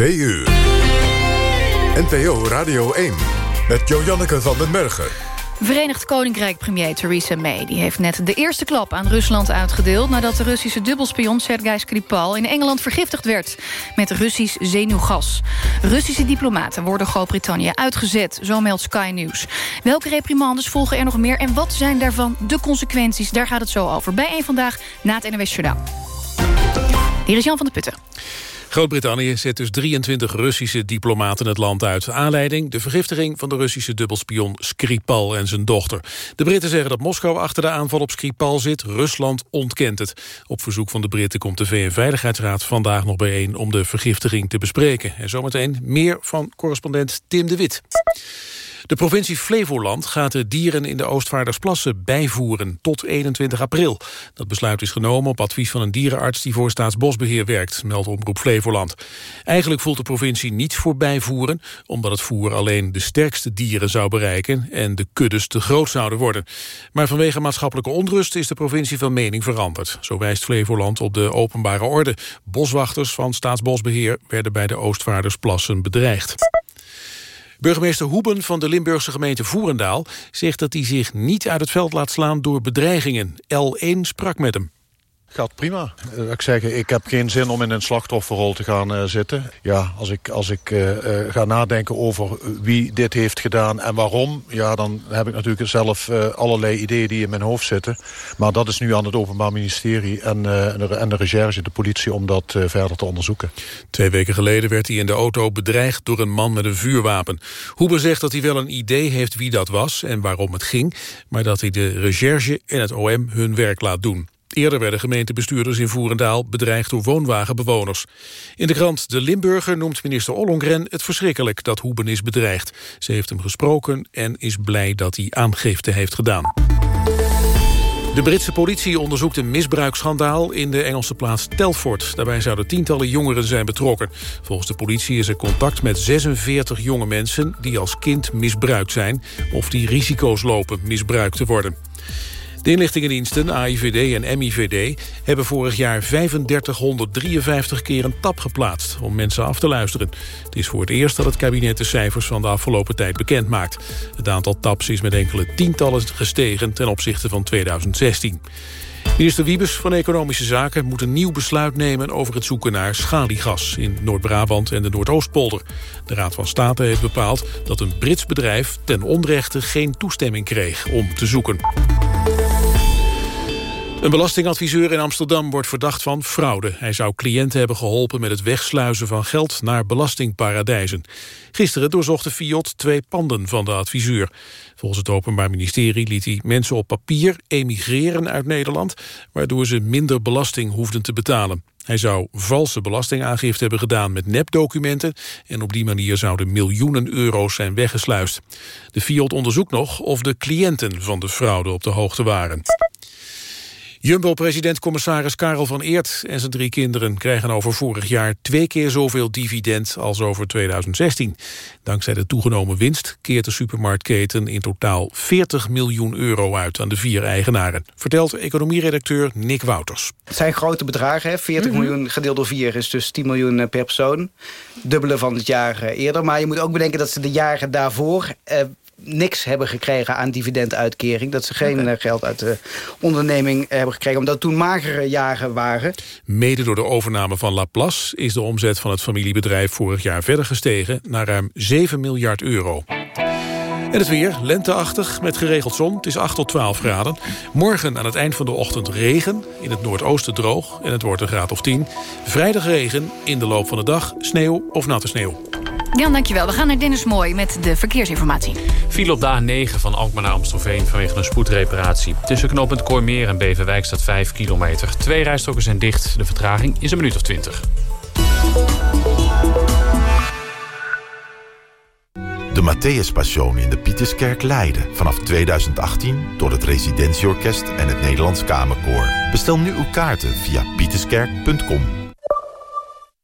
2 uur. NPO Radio 1 met Joanneke van den Bergen. Verenigd Koninkrijk premier Theresa May die heeft net de eerste klap aan Rusland uitgedeeld... nadat de Russische dubbelspion Sergei Skripal in Engeland vergiftigd werd... met Russisch zenuwgas. Russische diplomaten worden Groot-Brittannië uitgezet, zo meldt Sky News. Welke reprimandes volgen er nog meer en wat zijn daarvan de consequenties? Daar gaat het zo over bij een vandaag na het NWS Journaal. Hier is Jan van der Putten. Groot-Brittannië zet dus 23 Russische diplomaten het land uit. Aanleiding de vergiftiging van de Russische dubbelspion Skripal en zijn dochter. De Britten zeggen dat Moskou achter de aanval op Skripal zit. Rusland ontkent het. Op verzoek van de Britten komt de VN-veiligheidsraad vandaag nog bijeen... om de vergiftiging te bespreken. En zometeen meer van correspondent Tim de Wit. De provincie Flevoland gaat de dieren in de Oostvaardersplassen bijvoeren tot 21 april. Dat besluit is genomen op advies van een dierenarts die voor Staatsbosbeheer werkt, meldt Omroep Flevoland. Eigenlijk voelt de provincie niets voor bijvoeren, omdat het voer alleen de sterkste dieren zou bereiken en de kuddes te groot zouden worden. Maar vanwege maatschappelijke onrust is de provincie van mening veranderd. Zo wijst Flevoland op de openbare orde. Boswachters van Staatsbosbeheer werden bij de Oostvaardersplassen bedreigd. Burgemeester Hoeben van de Limburgse gemeente Voerendaal zegt dat hij zich niet uit het veld laat slaan door bedreigingen. L1 sprak met hem. Gaat prima. Uh, ik zeg, ik heb geen zin om in een slachtofferrol te gaan uh, zitten. Ja, als ik, als ik uh, ga nadenken over wie dit heeft gedaan en waarom... ja, dan heb ik natuurlijk zelf allerlei ideeën die in mijn hoofd zitten. Maar dat is nu aan het Openbaar Ministerie en, de, en de recherche, de politie... om dat verder te onderzoeken. Twee weken geleden werd hij in de auto bedreigd door een man met een vuurwapen. Hoeber zegt dat hij wel een idee heeft wie dat was en waarom het ging... maar dat hij de recherche en het OM hun werk laat doen. Eerder werden gemeentebestuurders in Voerendaal bedreigd door woonwagenbewoners. In de krant De Limburger noemt minister Ollongren het verschrikkelijk dat Hoeben is bedreigd. Ze heeft hem gesproken en is blij dat hij aangifte heeft gedaan. De Britse politie onderzoekt een misbruiksschandaal in de Engelse plaats Telford. Daarbij zouden tientallen jongeren zijn betrokken. Volgens de politie is er contact met 46 jonge mensen die als kind misbruikt zijn... of die risico's lopen misbruikt te worden. De inlichtingendiensten, AIVD en MIVD, hebben vorig jaar 3553 keer een tap geplaatst om mensen af te luisteren. Het is voor het eerst dat het kabinet de cijfers van de afgelopen tijd bekend maakt. Het aantal taps is met enkele tientallen gestegen ten opzichte van 2016. Minister Wiebes van Economische Zaken moet een nieuw besluit nemen over het zoeken naar schaliegas in Noord-Brabant en de Noordoostpolder. De Raad van State heeft bepaald dat een Brits bedrijf ten onrechte geen toestemming kreeg om te zoeken. Een belastingadviseur in Amsterdam wordt verdacht van fraude. Hij zou cliënten hebben geholpen met het wegsluizen van geld naar belastingparadijzen. Gisteren doorzocht de twee panden van de adviseur. Volgens het Openbaar Ministerie liet hij mensen op papier emigreren uit Nederland... waardoor ze minder belasting hoefden te betalen. Hij zou valse belastingaangifte hebben gedaan met nepdocumenten... en op die manier zouden miljoenen euro's zijn weggesluist. De Fiat onderzoekt nog of de cliënten van de fraude op de hoogte waren. Jumbo-president-commissaris Karel van Eert en zijn drie kinderen... krijgen over vorig jaar twee keer zoveel dividend als over 2016. Dankzij de toegenomen winst keert de supermarktketen... in totaal 40 miljoen euro uit aan de vier eigenaren. Vertelt economieredacteur Nick Wouters. Het zijn grote bedragen. Hè? 40 mhm. miljoen gedeeld door vier is dus 10 miljoen eh, per persoon. Dubbele van het jaar eh, eerder. Maar je moet ook bedenken dat ze de jaren daarvoor... Eh, niks hebben gekregen aan dividenduitkering. Dat ze geen eh, geld uit de onderneming hebben gekregen. Omdat het toen magere jaren waren. Mede door de overname van Laplace is de omzet van het familiebedrijf vorig jaar verder gestegen naar ruim 7 miljard euro. En het weer, lenteachtig, met geregeld zon. Het is 8 tot 12 graden. Morgen aan het eind van de ochtend regen. In het noordoosten droog en het wordt een graad of 10. Vrijdag regen, in de loop van de dag sneeuw of natte sneeuw. Jan, dankjewel. We gaan naar Dennis Mooi met de verkeersinformatie. Viel op de A9 van Alkmaar naar Amstelveen vanwege een spoedreparatie. Tussen knooppunt Kooimeer en Beverwijk staat 5 kilometer. Twee rijstroken zijn dicht. De vertraging is een minuut of 20. De Matthäus Passion in de Pieterskerk Leiden. Vanaf 2018 door het Residentieorkest en het Nederlands Kamerkoor. Bestel nu uw kaarten via pieterskerk.com.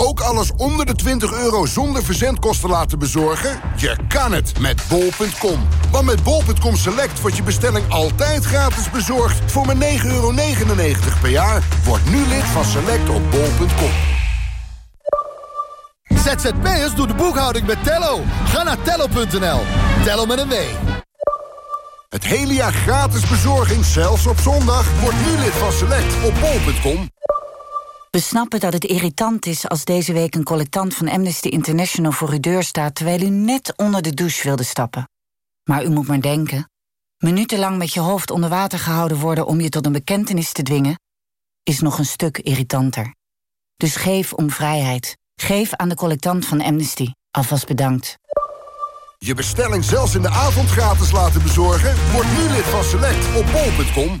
Ook alles onder de 20 euro zonder verzendkosten laten bezorgen? Je kan het met bol.com. Want met bol.com Select wordt je bestelling altijd gratis bezorgd... voor maar 9,99 euro per jaar. Word nu lid van Select op bol.com. ZZP'ers doen de boekhouding met Tello. Ga naar tello.nl. Tello met een W. Het hele jaar gratis bezorging, zelfs op zondag. Word nu lid van Select op bol.com. We snappen dat het irritant is als deze week een collectant van Amnesty International voor uw deur staat... terwijl u net onder de douche wilde stappen. Maar u moet maar denken. Minutenlang met je hoofd onder water gehouden worden... om je tot een bekentenis te dwingen, is nog een stuk irritanter. Dus geef om vrijheid. Geef aan de collectant van Amnesty. Alvast bedankt. Je bestelling zelfs in de avond gratis laten bezorgen? Word nu lid van Select op bol.com.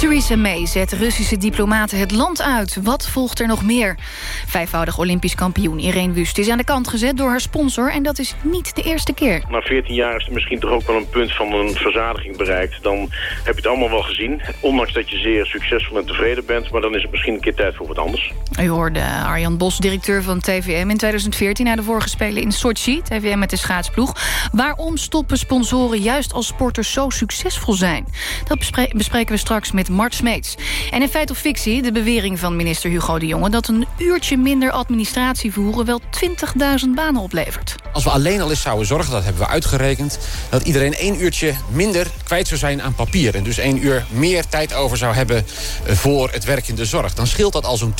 Theresa May zet Russische diplomaten het land uit. Wat volgt er nog meer? Vijfvoudig Olympisch kampioen Irene Wust is aan de kant gezet door haar sponsor... en dat is niet de eerste keer. Na 14 jaar is er misschien toch ook wel een punt van een verzadiging bereikt. Dan heb je het allemaal wel gezien. Ondanks dat je zeer succesvol en tevreden bent... maar dan is het misschien een keer tijd voor wat anders. U hoorde Arjan Bos, directeur van TVM in 2014... na de vorige Spelen in Sochi, TVM met de schaatsploeg. Waarom stoppen sponsoren juist als sporters zo succesvol zijn? Dat bespreken we straks met Mart Smeets. En in feit of fictie de bewering van minister Hugo de Jonge... dat een uurtje minder administratie voeren wel 20.000 banen oplevert. Als we alleen al eens zouden zorgen, dat hebben we uitgerekend... dat iedereen één uurtje minder kwijt zou zijn aan papier... en dus één uur meer tijd over zou hebben eh, voor het werk in de zorg... dan scheelt dat al zo'n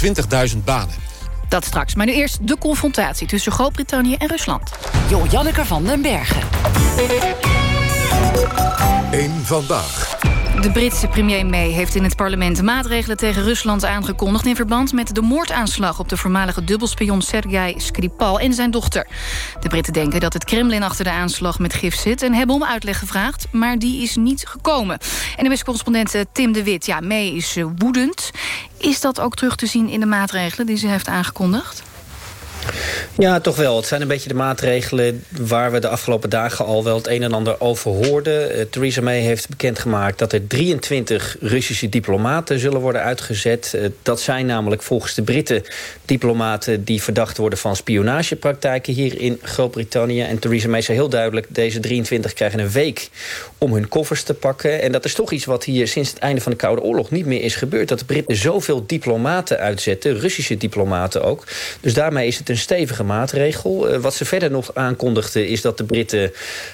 20.000 banen. Dat straks. Maar nu eerst de confrontatie tussen Groot-Brittannië en Rusland. Jo Janneke van den Bergen. Eén vandaag. De Britse premier May heeft in het parlement maatregelen tegen Rusland aangekondigd... in verband met de moordaanslag op de voormalige dubbelspion Sergei Skripal en zijn dochter. De Britten denken dat het Kremlin achter de aanslag met gif zit... en hebben om uitleg gevraagd, maar die is niet gekomen. En de correspondent eh, Tim de Wit, ja, May is eh, woedend. Is dat ook terug te zien in de maatregelen die ze heeft aangekondigd? Ja, toch wel. Het zijn een beetje de maatregelen waar we de afgelopen dagen al wel het een en ander over hoorden. Uh, Theresa May heeft bekendgemaakt dat er 23 Russische diplomaten zullen worden uitgezet. Uh, dat zijn namelijk volgens de Britten diplomaten die verdacht worden van spionagepraktijken hier in Groot-Brittannië. En Theresa May zei heel duidelijk, deze 23 krijgen een week om hun koffers te pakken. En dat is toch iets wat hier sinds het einde van de Koude Oorlog niet meer is gebeurd. Dat de Britten zoveel diplomaten uitzetten, Russische diplomaten ook. Dus daarmee is het een stevige maatregel. Uh, wat ze verder nog aankondigden is dat de Britten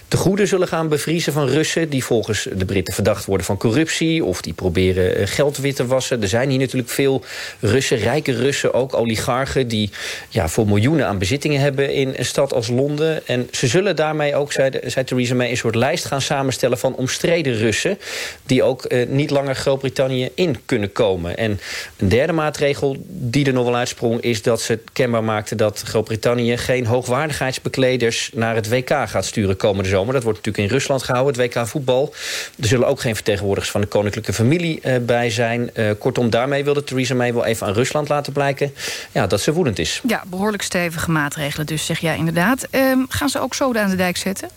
te goede zullen gaan bevriezen van Russen... die volgens de Britten verdacht worden van corruptie... of die proberen uh, geld wit te wassen. Er zijn hier natuurlijk veel Russen, rijke Russen, ook oligarchen... die ja, voor miljoenen aan bezittingen hebben in een stad als Londen. En ze zullen daarmee ook, zei, zei Theresa May... een soort lijst gaan samenstellen van omstreden Russen... die ook uh, niet langer Groot-Brittannië in kunnen komen. En een derde maatregel die er nog wel uitsprong... is dat ze kenbaar maakten dat Groot-Brittannië geen hoogwaardigheidsbekleders naar het WK gaat sturen komende zomer. Dat wordt natuurlijk in Rusland gehouden, het WK voetbal. Er zullen ook geen vertegenwoordigers van de koninklijke familie uh, bij zijn. Uh, kortom, daarmee wilde Theresa May wel even aan Rusland laten blijken ja, dat ze woedend is. Ja, behoorlijk stevige maatregelen dus, zeg jij inderdaad. Uh, gaan ze ook zoden aan de dijk zetten?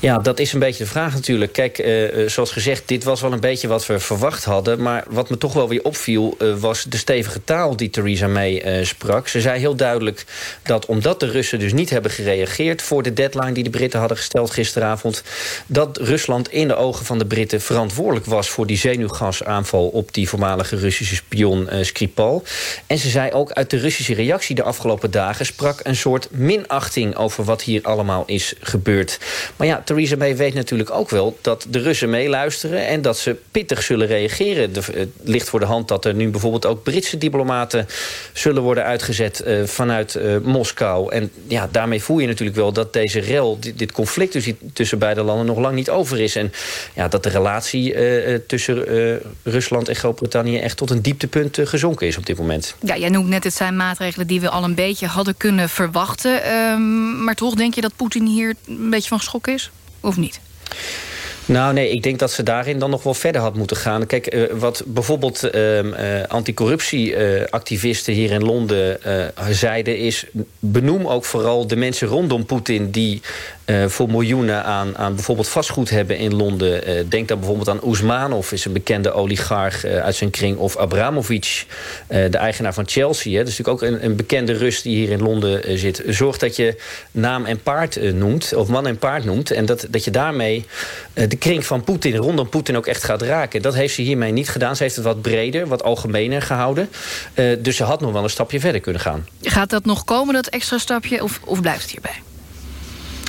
Ja, dat is een beetje de vraag natuurlijk. Kijk, uh, zoals gezegd, dit was wel een beetje wat we verwacht hadden. Maar wat me toch wel weer opviel... Uh, was de stevige taal die Theresa May sprak. Ze zei heel duidelijk dat omdat de Russen dus niet hebben gereageerd... voor de deadline die de Britten hadden gesteld gisteravond... dat Rusland in de ogen van de Britten verantwoordelijk was... voor die zenuwgasaanval op die voormalige Russische spion Skripal. En ze zei ook uit de Russische reactie de afgelopen dagen... sprak een soort minachting over wat hier allemaal is gebeurd. Maar ja, Theresa May weet natuurlijk ook wel dat de Russen meeluisteren... en dat ze pittig zullen reageren. Het ligt voor de hand dat er nu bijvoorbeeld ook Britse diplomaten... zullen worden uitgezet uh, vanuit uh, Moskou. En ja, daarmee voel je natuurlijk wel dat deze rel, dit, conflict dus tussen beide landen... nog lang niet over is. En ja, dat de relatie uh, tussen Rusland en Groot-Brittannië... echt tot een dieptepunt gezonken is op dit moment. Ja, jij noemt net, het zijn maatregelen die we al een beetje hadden kunnen verwachten. Ehm, maar toch denk je dat Poetin hier een beetje van geschok is? Of niet? Nou nee, ik denk dat ze daarin dan nog wel verder had moeten gaan. Kijk, uh, wat bijvoorbeeld uh, uh, anticorruptieactivisten hier in Londen zeiden is... benoem ook vooral de mensen rondom Poetin... die voor miljoenen aan, aan bijvoorbeeld vastgoed hebben in Londen. denk dan bijvoorbeeld aan Ousmanov, is een bekende oligarch uit zijn kring... of Abramovic, de eigenaar van Chelsea. Hè. Dat is natuurlijk ook een, een bekende Rus die hier in Londen zit. Zorg dat je naam en paard noemt, of man en paard noemt... en dat, dat je daarmee de kring van Poetin rondom Poetin ook echt gaat raken. Dat heeft ze hiermee niet gedaan. Ze heeft het wat breder, wat algemener gehouden. Dus ze had nog wel een stapje verder kunnen gaan. Gaat dat nog komen, dat extra stapje, of, of blijft het hierbij?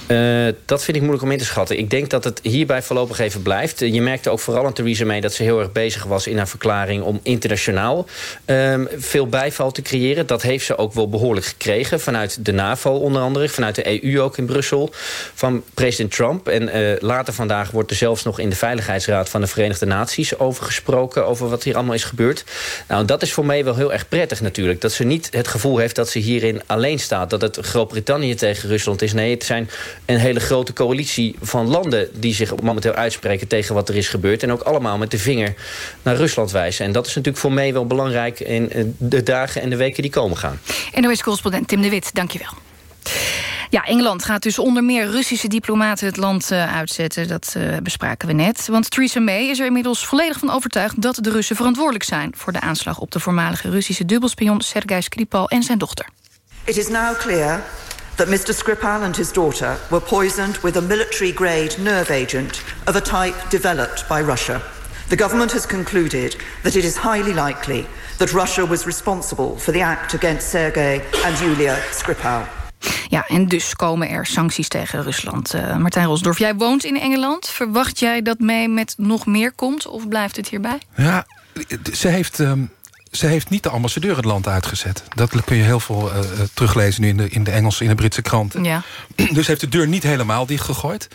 Uh, dat vind ik moeilijk om in te schatten. Ik denk dat het hierbij voorlopig even blijft. Uh, je merkte ook vooral aan Theresa May dat ze heel erg bezig was in haar verklaring om internationaal uh, veel bijval te creëren. Dat heeft ze ook wel behoorlijk gekregen vanuit de NAVO onder andere, vanuit de EU ook in Brussel, van president Trump. En eh, later vandaag wordt er zelfs nog in de Veiligheidsraad van de Verenigde Naties over gesproken, over wat hier allemaal is gebeurd. Nou, dat is voor mij wel heel erg prettig natuurlijk. Dat ze niet het gevoel heeft dat ze hierin alleen staat. Dat het Groot-Brittannië tegen Rusland is. Nee, het zijn een hele grote coalitie van landen... die zich momenteel uitspreken tegen wat er is gebeurd. En ook allemaal met de vinger naar Rusland wijzen. En dat is natuurlijk voor mij wel belangrijk... in eh, de dagen en de weken die komen gaan. NOS-correspondent Tim de Wit, dankjewel. Ja, Engeland gaat dus onder meer Russische diplomaten het land uh, uitzetten. Dat uh, bespraken we net. Want Theresa May is er inmiddels volledig van overtuigd... dat de Russen verantwoordelijk zijn... voor de aanslag op de voormalige Russische dubbelspion Sergei Skripal en zijn dochter. It is now clear that Mr. Skripal and his daughter were poisoned with a military grade nerve agent of a type developed by Russia. The government has concluded that it is highly likely that Russia was responsible for the act against Sergei and Yulia Skripal. Ja, en dus komen er sancties tegen Rusland. Uh, Martijn Rosdorf, jij woont in Engeland. Verwacht jij dat mee met nog meer komt of blijft het hierbij? Ja, ze heeft um, ze heeft niet de ambassadeur het land uitgezet. Dat kun je heel veel uh, teruglezen nu in de, in de Engelse, in de Britse kranten. Ja. Dus heeft de deur niet helemaal dichtgegooid.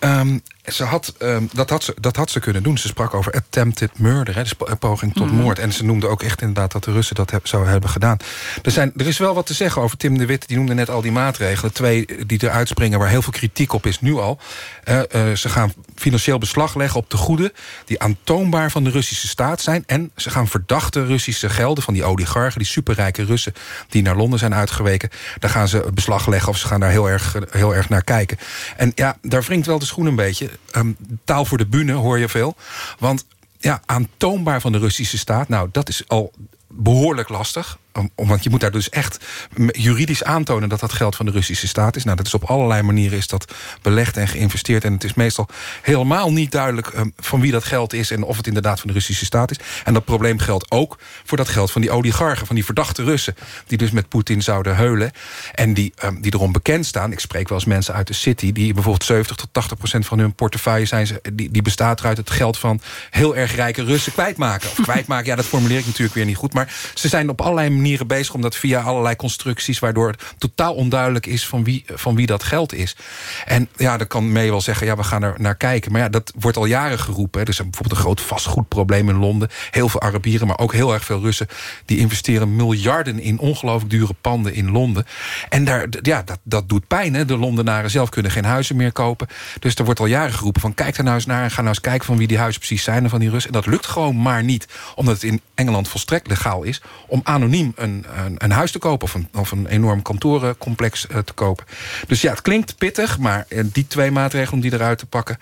Um, ze had, um, dat, had ze, dat had ze kunnen doen. Ze sprak over attempted murder, hè, dus poging tot mm. moord. En ze noemde ook echt inderdaad dat de Russen dat heb, zouden hebben gedaan. Er, zijn, er is wel wat te zeggen over Tim de Wit. Die noemde net al die maatregelen. Twee die eruit springen waar heel veel kritiek op is nu al. Uh, uh, ze gaan financieel beslag leggen op de goeden... die aantoonbaar van de Russische staat zijn. En ze gaan verdachte Russische gelden van die oligarchen... die superrijke Russen die naar Londen zijn uitgeweken... daar gaan ze beslag leggen of ze gaan daar heel erg, heel erg naar kijken. En ja, daar wringt wel de schoen een beetje um, taal voor de bühne hoor je veel. Want ja, aantoonbaar van de Russische staat... nou, dat is al behoorlijk lastig. Want je moet daar dus echt juridisch aantonen... dat dat geld van de Russische staat is. Nou, dat is op allerlei manieren is dat belegd en geïnvesteerd. En het is meestal helemaal niet duidelijk um, van wie dat geld is... en of het inderdaad van de Russische staat is. En dat probleem geldt ook voor dat geld van die oligarchen... van die verdachte Russen, die dus met Poetin zouden heulen... en die, um, die erom bekend staan. Ik spreek wel eens mensen uit de city... die bijvoorbeeld 70 tot 80 procent van hun portefeuille zijn... die, die bestaat eruit het geld van heel erg rijke Russen kwijtmaken. Of kwijtmaken, ja, dat formuleer ik natuurlijk weer niet goed. Maar ze zijn op allerlei manieren manieren bezig... omdat via allerlei constructies... waardoor het totaal onduidelijk is van wie, van wie dat geld is. En ja, dan kan mee wel zeggen, ja, we gaan er naar kijken. Maar ja, dat wordt al jaren geroepen. Er is bijvoorbeeld een groot vastgoedprobleem in Londen. Heel veel Arabieren, maar ook heel erg veel Russen... die investeren miljarden in ongelooflijk dure panden in Londen. En daar, ja, dat, dat doet pijn. Hè? De Londenaren zelf kunnen geen huizen meer kopen. Dus er wordt al jaren geroepen van kijk er nou eens naar... en ga nou eens kijken van wie die huizen precies zijn van die Russen. En dat lukt gewoon maar niet. Omdat het in Engeland volstrekt legaal is... om anoniem een, een, een, huis te kopen... of een, of een enorm kantorencomplex uh, te kopen. Dus ja, het klinkt pittig, maar uh, die twee maatregelen om die eruit te pakken...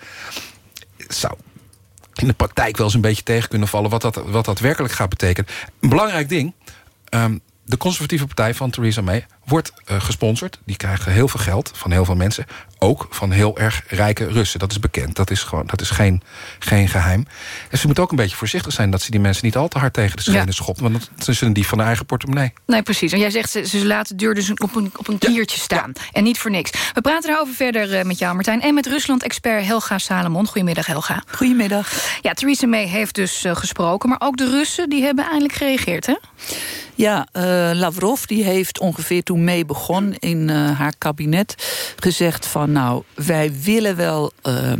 zou in de praktijk wel eens een beetje tegen kunnen vallen... wat dat, wat dat werkelijk gaat betekenen. Een belangrijk ding... Um, de conservatieve partij van Theresa May wordt uh, gesponsord. Die krijgen heel veel geld van heel veel mensen. Ook van heel erg rijke Russen. Dat is bekend. Dat is, gewoon, dat is geen, geen geheim. En ze moeten ook een beetje voorzichtig zijn... dat ze die mensen niet al te hard tegen de schenen ja. schoppen. Want dat is een dief van de eigen portemonnee. Nee, precies. En jij zegt, ze, ze laten de deur dus op een, op een kiertje staan. Ja. En niet voor niks. We praten daarover verder uh, met jou, Martijn. En met Rusland-expert Helga Salomon. Goedemiddag, Helga. Goedemiddag. Ja, Theresa May heeft dus uh, gesproken. Maar ook de Russen die hebben eindelijk gereageerd, hè? Ja, uh, Lavrov die heeft ongeveer toen mee begon in uh, haar kabinet gezegd van nou, wij willen wel uh,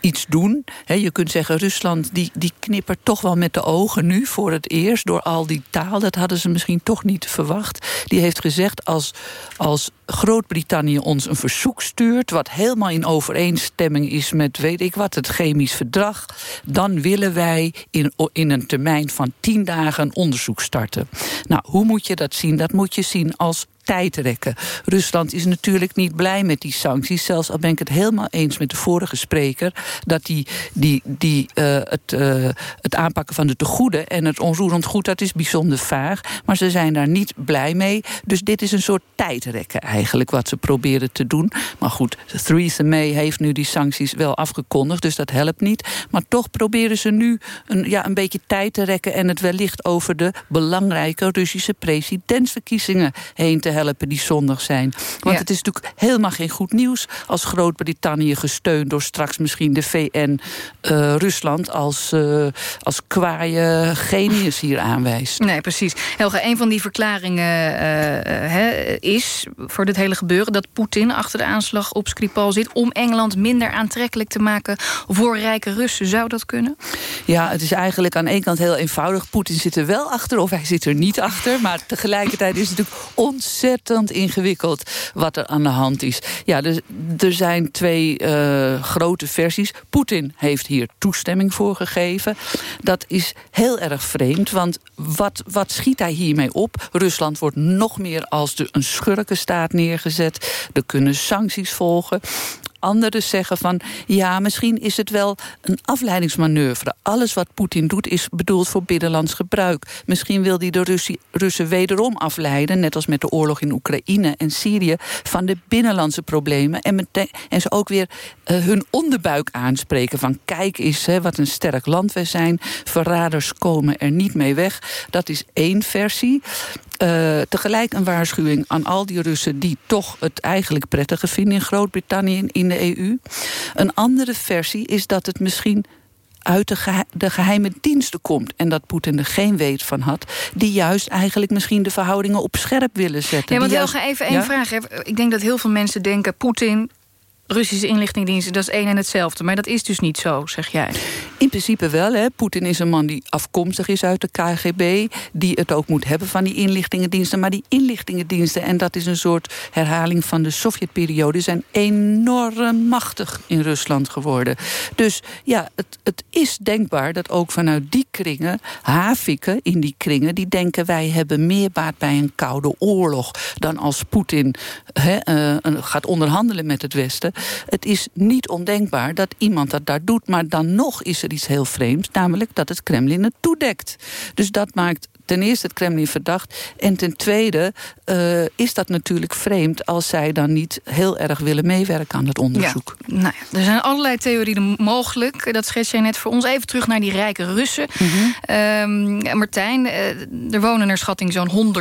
iets doen. Je kunt zeggen, Rusland die, die knippert toch wel met de ogen nu voor het eerst door al die taal. Dat hadden ze misschien toch niet verwacht. Die heeft gezegd als, als Groot-Brittannië ons een verzoek stuurt... wat helemaal in overeenstemming is met, weet ik wat, het chemisch verdrag... dan willen wij in, in een termijn van tien dagen een onderzoek starten. Nou, hoe moet je dat zien? Dat moet je zien als tijdrekken. Rusland is natuurlijk niet blij met die sancties. Zelfs al ben ik het helemaal eens met de vorige spreker... dat die, die, die, uh, het, uh, het aanpakken van de tegoeden en het onroerend goed... dat is bijzonder vaag, maar ze zijn daar niet blij mee. Dus dit is een soort tijdrekken eigenlijk wat ze proberen te doen. Maar goed, Theresa May heeft nu die sancties wel afgekondigd... dus dat helpt niet. Maar toch proberen ze nu een, ja, een beetje tijd te rekken... en het wellicht over de belangrijke Russische presidentsverkiezingen heen te helpen die zondag zijn. Want ja. het is natuurlijk helemaal geen goed nieuws als Groot-Brittannië gesteund door straks misschien de VN uh, Rusland als, uh, als kwaaie genius hier aanwijst. Nee, precies. Helga, een van die verklaringen he, is voor dit hele gebeuren dat Poetin achter de aanslag op Skripal zit om Engeland minder aantrekkelijk te maken voor rijke Russen. Zou dat kunnen? Ja, het is eigenlijk aan één kant heel eenvoudig. Poetin zit er wel achter of hij zit er niet achter. Maar tegelijkertijd is het natuurlijk ontzettend ingewikkeld wat er aan de hand is. Ja, dus, er zijn twee uh, grote versies. Poetin heeft hier toestemming voor gegeven. Dat is heel erg vreemd, want wat, wat schiet hij hiermee op? Rusland wordt nog meer als de, een schurkenstaat neergezet. Er kunnen sancties volgen. Anderen zeggen van ja, misschien is het wel een afleidingsmanoeuvre. Alles wat Poetin doet is bedoeld voor binnenlands gebruik. Misschien wil hij de Russen wederom afleiden, net als met de oorlog in Oekraïne en Syrië, van de binnenlandse problemen. En, ze ook weer uh, hun onderbuik aanspreken van kijk eens hè, wat een sterk land we zijn. Verraders komen er niet mee weg. Dat is één versie. Uh, tegelijk een waarschuwing aan al die Russen die toch het eigenlijk prettiger vinden in Groot-Brittannië en in de EU. Een andere versie is dat het misschien uit de, gehe de, geheime diensten komt... en dat Poetin er geen weet van had... die juist eigenlijk misschien de verhoudingen op scherp willen zetten. Ja, want juist... Helga, even één ja? vraag. Ik denk dat heel veel mensen denken... Poetin Russische inlichtingendiensten, dat is één en hetzelfde. Maar dat is dus niet zo, zeg jij. In principe wel. Hè. Poetin is een man die afkomstig is uit de KGB... die het ook moet hebben van die inlichtingendiensten. Maar die inlichtingendiensten, en dat is een soort herhaling van de Sovjetperiode... zijn enorm machtig in Rusland geworden. Dus ja, het, het is denkbaar dat ook vanuit die kringen... haviken in die kringen, die denken... wij hebben meer baat bij een koude oorlog... dan als Poetin uh, gaat onderhandelen met het Westen... Het is niet ondenkbaar dat iemand dat daar doet. Maar dan nog is er iets heel vreemds. Namelijk dat het Kremlin het toedekt. Dus dat maakt ten eerste het Kremlin verdacht. En ten tweede uh, is dat natuurlijk vreemd... als zij dan niet heel erg willen meewerken aan het onderzoek. Ja, nou ja, er zijn allerlei theorieën mogelijk. Dat schets jij net voor ons. Even terug naar die rijke Russen. Mm -hmm. um, Martijn, uh, er wonen naar schatting zo'n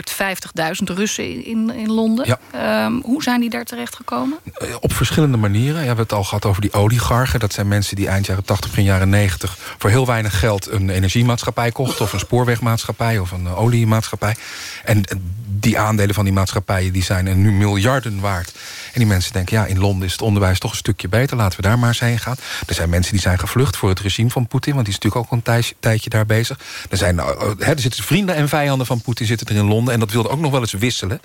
150.000 Russen in, in Londen. Ja. Um, hoe zijn die daar terecht gekomen? Op verschillende manieren. We hebben het al gehad over die oligarchen. Dat zijn mensen die eind jaren 80, begin jaren 90... voor heel weinig geld een energiemaatschappij kochten... of een spoorwegmaatschappij of een een oliemaatschappij. En die aandelen van die maatschappijen die zijn nu miljarden waard. En die mensen denken, ja, in Londen is het onderwijs toch een stukje beter. Laten we daar maar eens heen gaan. Er zijn mensen die zijn gevlucht voor het regime van Poetin. Want die is natuurlijk ook een tijdje, daar bezig. Er, zijn, he, er zitten vrienden en vijanden van Poetin zitten er in Londen. En dat wilde ook nog wel eens wisselen.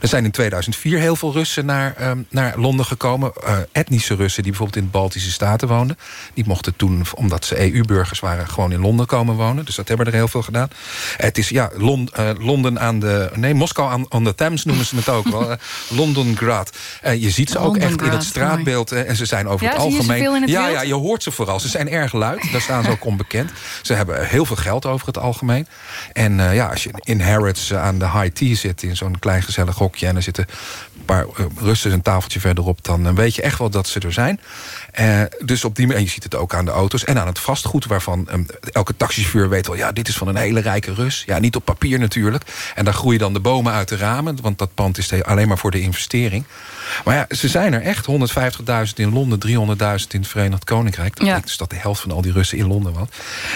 Er zijn in 2004 heel veel Russen naar, um, naar Londen gekomen. Uh, etnische Russen die bijvoorbeeld in de Baltische Staten woonden. Die mochten toen, omdat ze EU-burgers waren, gewoon in Londen komen wonen. Dus dat hebben er heel veel gedaan. Het is, ja, ja, Lon, Londen aan de... Nee, Moskou aan, aan de Thames noemen ze het ook wel. Londongrad. je ziet ze ook echt in het straatbeeld. en ze zijn over ja, het algemeen... Het ja, ja, je hoort ze vooral. Ze zijn erg luid. Daar staan ze ook onbekend. Ze hebben heel veel geld over het algemeen. En ja, als je in Harrods aan de high tea zit... in zo'n klein gezellig hokje... en er zitten een paar Russen een tafeltje verderop... dan weet je echt wel dat ze er zijn. Dus op die manier, en je ziet het ook aan de auto's en aan het vastgoed... waarvan um, elke taxichauffeur weet wel, ja, dit is van een hele rijke Rus. Ja, niet op papier natuurlijk. En daar groeien dan de bomen uit de ramen... want dat pand is alleen maar voor de investering. Maar ja, ze zijn er echt. 150.000 in Londen, 300.000 in het Verenigd Koninkrijk. Dat ja. dus dat de helft van al die Russen in Londen was.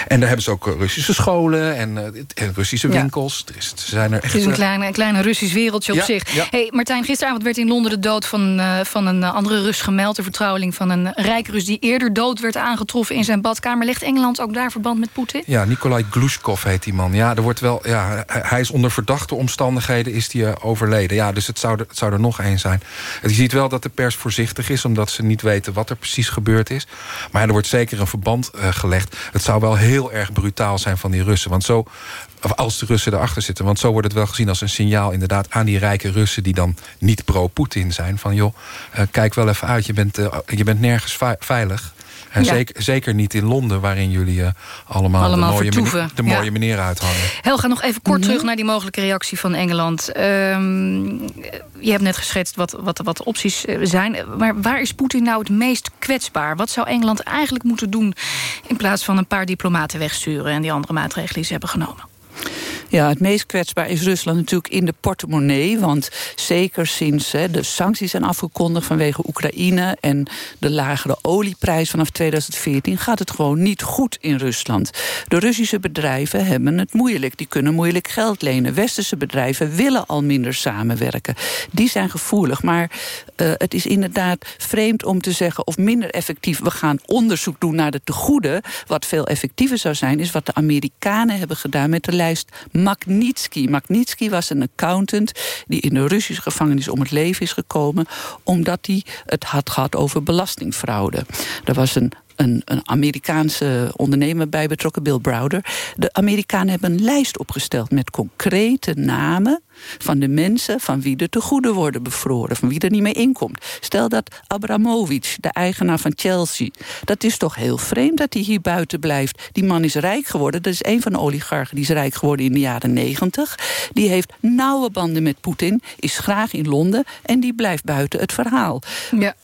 En daar hebben ze ook Russische scholen en, uh, en Russische winkels. Ja. ze zijn er echt, het is een kleine, een kleine Russisch wereldje op zich. Hey, Martijn, gisteravond werd in Londen de dood van, uh, van een andere Rus gemeld. De vertrouweling van een rijke Rus die eerder dood werd aangetroffen in zijn badkamer. Legt Engeland ook daar verband met Poetin? Ja, Nikolai Glushkov heet die man. Ja, er wordt wel, ja, hij is onder verdachte omstandigheden is die, uh, overleden. Ja, dus het zou, er, het zou er nog één zijn. Je ziet wel dat de pers voorzichtig is... omdat ze niet weten wat er precies gebeurd is. Maar er wordt zeker een verband uh, gelegd. Het zou wel heel erg brutaal zijn van die Russen. Want zo als de Russen erachter zitten. Want zo wordt het wel gezien als een signaal inderdaad aan die rijke Russen... die dan niet pro-Poetin zijn. Van joh, uh, kijk wel even uit, je bent, uh, je bent nergens veilig. En ja. zeker, zeker niet in Londen, waarin jullie uh, allemaal, allemaal, de mooie, meneer, de mooie ja. meneer uithangen. Helga, nog even kort mm -hmm. terug naar die mogelijke reactie van Engeland. Um, je hebt net geschetst wat, wat, wat opties zijn. Maar waar is Poetin nou het meest kwetsbaar? Wat zou Engeland eigenlijk moeten doen... in plaats van een paar diplomaten wegsturen... en die andere maatregelen die ze hebben genomen? Ja, het meest kwetsbaar is Rusland natuurlijk in de portemonnee. Want zeker sinds hè, de sancties zijn afgekondigd vanwege Oekraïne... en de lagere olieprijs vanaf 2014 gaat het gewoon niet goed in Rusland. De Russische bedrijven hebben het moeilijk. Die kunnen moeilijk geld lenen. Westerse bedrijven willen al minder samenwerken. Die zijn gevoelig, maar uh, het is inderdaad vreemd om te zeggen... of minder effectief, we gaan onderzoek doen naar de tegoeden. Wat veel effectiever zou zijn, is wat de Amerikanen hebben gedaan... met de lijst Magnitsky. Magnitsky was een accountant die in de Russische gevangenis om het leven is gekomen... omdat hij het had gehad over belastingfraude. Er was een een, een, Amerikaanse ondernemer bij betrokken, Bill Browder. De Amerikanen hebben een lijst opgesteld met concrete namen van de mensen van wie de tegoeden worden bevroren, van wie er niet meer inkomt. Stel dat Abramovic, de eigenaar van Chelsea, dat is toch heel vreemd dat hij hier buiten blijft. Die man is rijk geworden, dat is een van de oligarchen die is rijk geworden in de jaren negentig. Die heeft nauwe banden met Poetin, is graag in Londen en die blijft buiten het verhaal. Ja.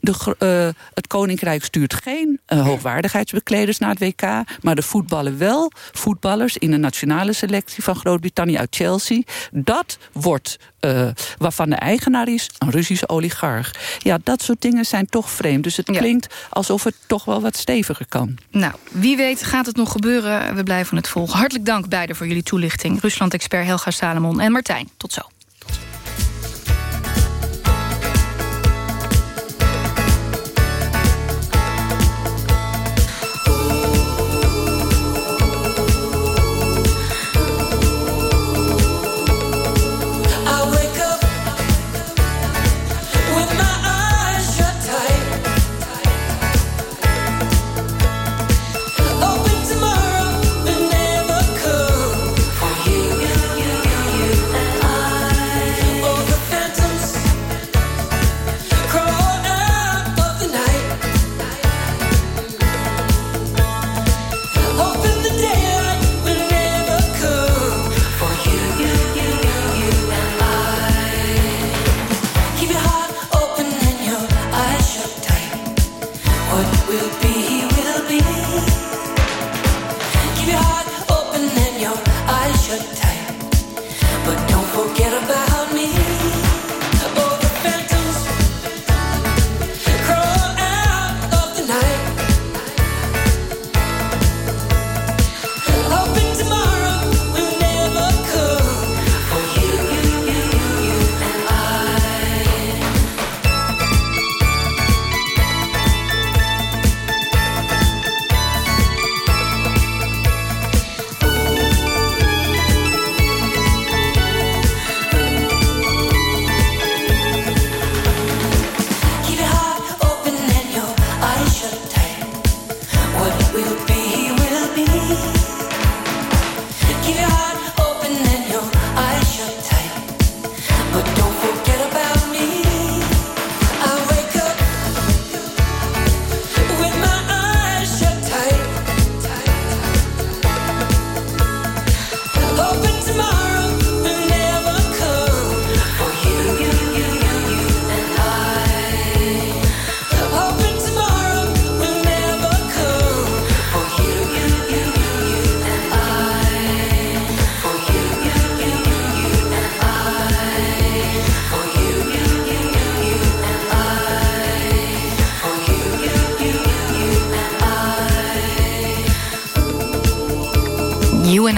De, uh, het Koninkrijk stuurt geen uh, hoogwaardigheidsbekleders naar het WK... maar de voetballen wel voetballers in de nationale selectie van Groot-Brittannië uit Chelsea. Dat wordt, uh, waarvan de eigenaar is, een Russische oligarch. Ja, dat soort dingen zijn toch vreemd. Dus het klinkt alsof het toch wel wat steviger kan. Nou, wie weet gaat het nog gebeuren. We blijven het volgen. Hartelijk dank beiden voor jullie toelichting. Rusland-expert Helga Salomon en Martijn. Tot zo.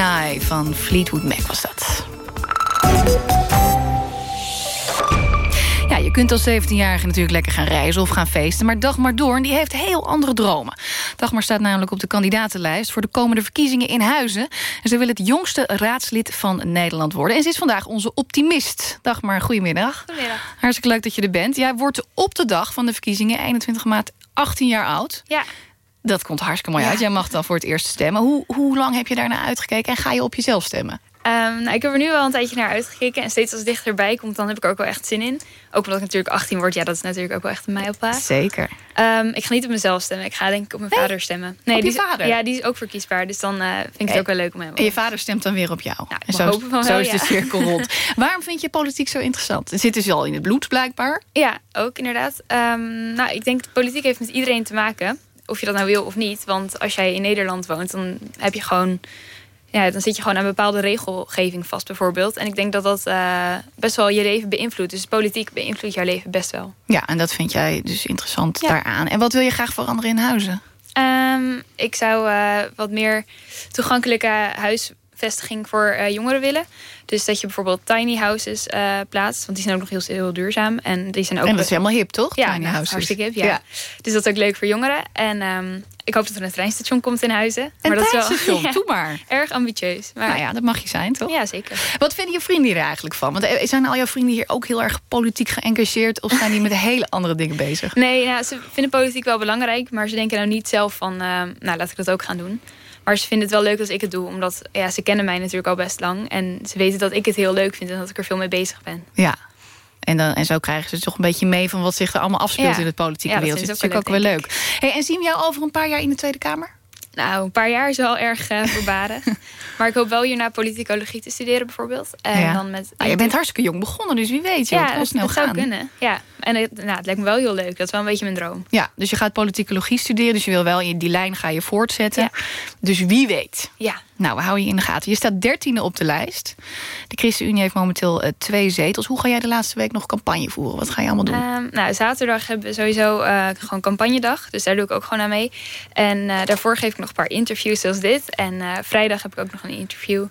I van Fleetwood Mac was dat. Ja, je kunt als 17-jarige natuurlijk lekker gaan reizen of gaan feesten... maar Dagmar Doorn die heeft heel andere dromen. Dagmar staat namelijk op de kandidatenlijst... voor de komende verkiezingen in Huizen. En ze wil het jongste raadslid van Nederland worden. En ze is vandaag onze optimist. Dagmar, goedemiddag. Goedemiddag. Hartstikke leuk dat je er bent. Jij wordt op de dag van de verkiezingen, 21 maart, 18 jaar oud. Ja. Dat komt hartstikke mooi Ja. uit. Jij mag dan voor het eerst stemmen. Hoe, hoe lang heb je daarna uitgekeken en ga je op jezelf stemmen? Ehm, nou, ik heb er nu wel een tijdje naar uitgekeken. En steeds als het dichterbij komt, dan heb ik er ook wel echt zin in. Ook omdat ik natuurlijk 18 word. Ja, dat is natuurlijk ook wel echt een mijlpaal. Zeker. Ehm, ik ga niet op mezelf stemmen. Ik ga denk ik op mijn vader stemmen. Op je die is- vader? Ja, die is ook verkiesbaar. Dus dan eh, vind ik het ook wel leuk om hem. En je vader stemt dan weer op jou. en zo, wel, is de cirkel rond. Waarom vind je politiek zo interessant? Het zit dus al in het bloed, blijkbaar. Ja, ook inderdaad. Ehm, nou, ik denk dat politiek heeft met iedereen te maken. Of je dat nou wil of niet. Want als jij in Nederland woont, dan heb je gewoon. Ja, dan zit je gewoon aan bepaalde regelgeving vast, bijvoorbeeld. En ik denk dat dat eh, best wel je leven beïnvloedt. Dus politiek beïnvloedt jouw leven best wel. Ja, en dat vind jij dus interessant daaraan. En wat wil je graag veranderen in huizen? Ehm, ik zou eh, wat meer toegankelijke huisvestiging voor eh, jongeren willen. Dus dat je bijvoorbeeld tiny houses eh, plaatst. Want die zijn ook nog heel, heel duurzaam. En die zijn ook En dat is helemaal hip, toch? Ja, Tiny houses. hartstikke hip. Ja. Ja. Dus dat is ook leuk voor jongeren. En ehm, ik hoop dat er een treinstation komt in Huizen. Een dat is wel- treinstation, Ja, doe maar. Erg ambitieus. Maar Nou ja, dat mag je zijn, toch? Ja, zeker. Wat vinden je vrienden hier eigenlijk van? Want eh, zijn al jouw vrienden hier ook heel erg politiek geëngageerd... of zijn die met hele andere dingen bezig? Nee, nou, ze vinden politiek wel belangrijk. Maar ze denken nou niet zelf van, ehm, nou laat ik dat ook gaan doen. Maar ze vinden het wel leuk als ik het doe. Omdat ja, ze kennen mij natuurlijk al best lang. En ze weten dat ik het heel leuk vind en dat ik er veel mee bezig ben. Ja. En, dan, en zo krijgen ze toch een beetje mee van wat zich er allemaal afspeelt Ja. in het politieke Ja, dat wereld. Dat is ze natuurlijk ook ook wel leuk. Hey, en zien we jou over een paar jaar in de Tweede Kamer? Nou, een paar jaar is wel erg eh voorbarig. maar ik hoop wel hierna politicologie te studeren bijvoorbeeld. En Ja. dan met Nou, je bent hartstikke jong begonnen, dus wie weet. Je ja, ja, dat, snel dat zou kunnen. Ja, en het, nou, het lijkt me wel heel leuk. Dat is wel een beetje mijn droom. Ja, dus je gaat politicologie studeren. Dus je wil wel in die lijn ga je voortzetten. Dus wie weet. Ja. Nou, we houden je in de gaten. Je staat dertiende op de lijst. De ChristenUnie heeft momenteel eh, twee zetels. Hoe ga jij de laatste week nog campagne voeren? Wat ga je allemaal doen? Ehm, nou, zaterdag hebben we sowieso eh, gewoon campagnedag. Dus daar doe ik ook gewoon aan mee. En eh, daarvoor geef ik nog een paar interviews zoals dit. En vrijdag heb ik ook nog een interview.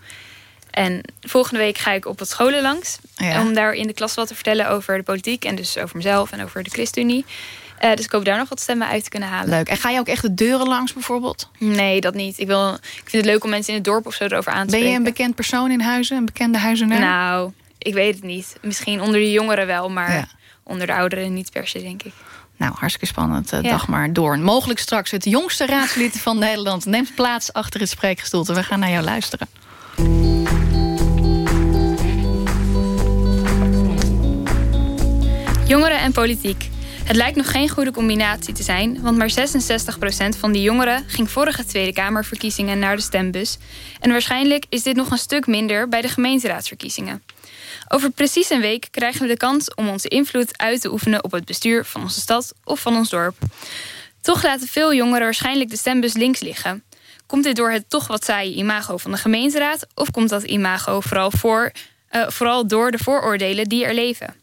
En volgende week ga ik op wat scholen langs. Ja. Om daar in de klas wat te vertellen over de politiek. En dus over mezelf en over de ChristenUnie. Eh, dus ik hoop daar nog wat stemmen uit te kunnen halen. Leuk. En ga je ook echt de deuren langs bijvoorbeeld? Nee, dat niet. Ik, wil, ik vind het leuk om mensen in het dorp of zo erover aan te Ben je spreken. een bekend persoon in Huizen? Een bekende huizenaar? Nou, ik weet het niet. Misschien onder de jongeren wel, maar Ja. onder de ouderen niet per se, denk ik. Nou, hartstikke spannend. Ja. Dag maar Doorn. Mogelijk straks het jongste raadslid van Nederland... neemt plaats achter het spreekgestoelte. We gaan naar jou luisteren. Jongeren en politiek. Het lijkt nog geen goede combinatie te zijn, want maar 66% van die jongeren ging vorige Tweede Kamerverkiezingen naar de stembus. En waarschijnlijk is dit nog een stuk minder bij de gemeenteraadsverkiezingen. Over precies een week krijgen we de kans om onze invloed uit te oefenen op het bestuur van onze stad of van ons dorp. Toch laten veel jongeren waarschijnlijk de stembus links liggen. Komt dit door het toch wat saaie imago van de gemeenteraad of komt dat imago vooral, voor, eh, vooral door de vooroordelen die er leven?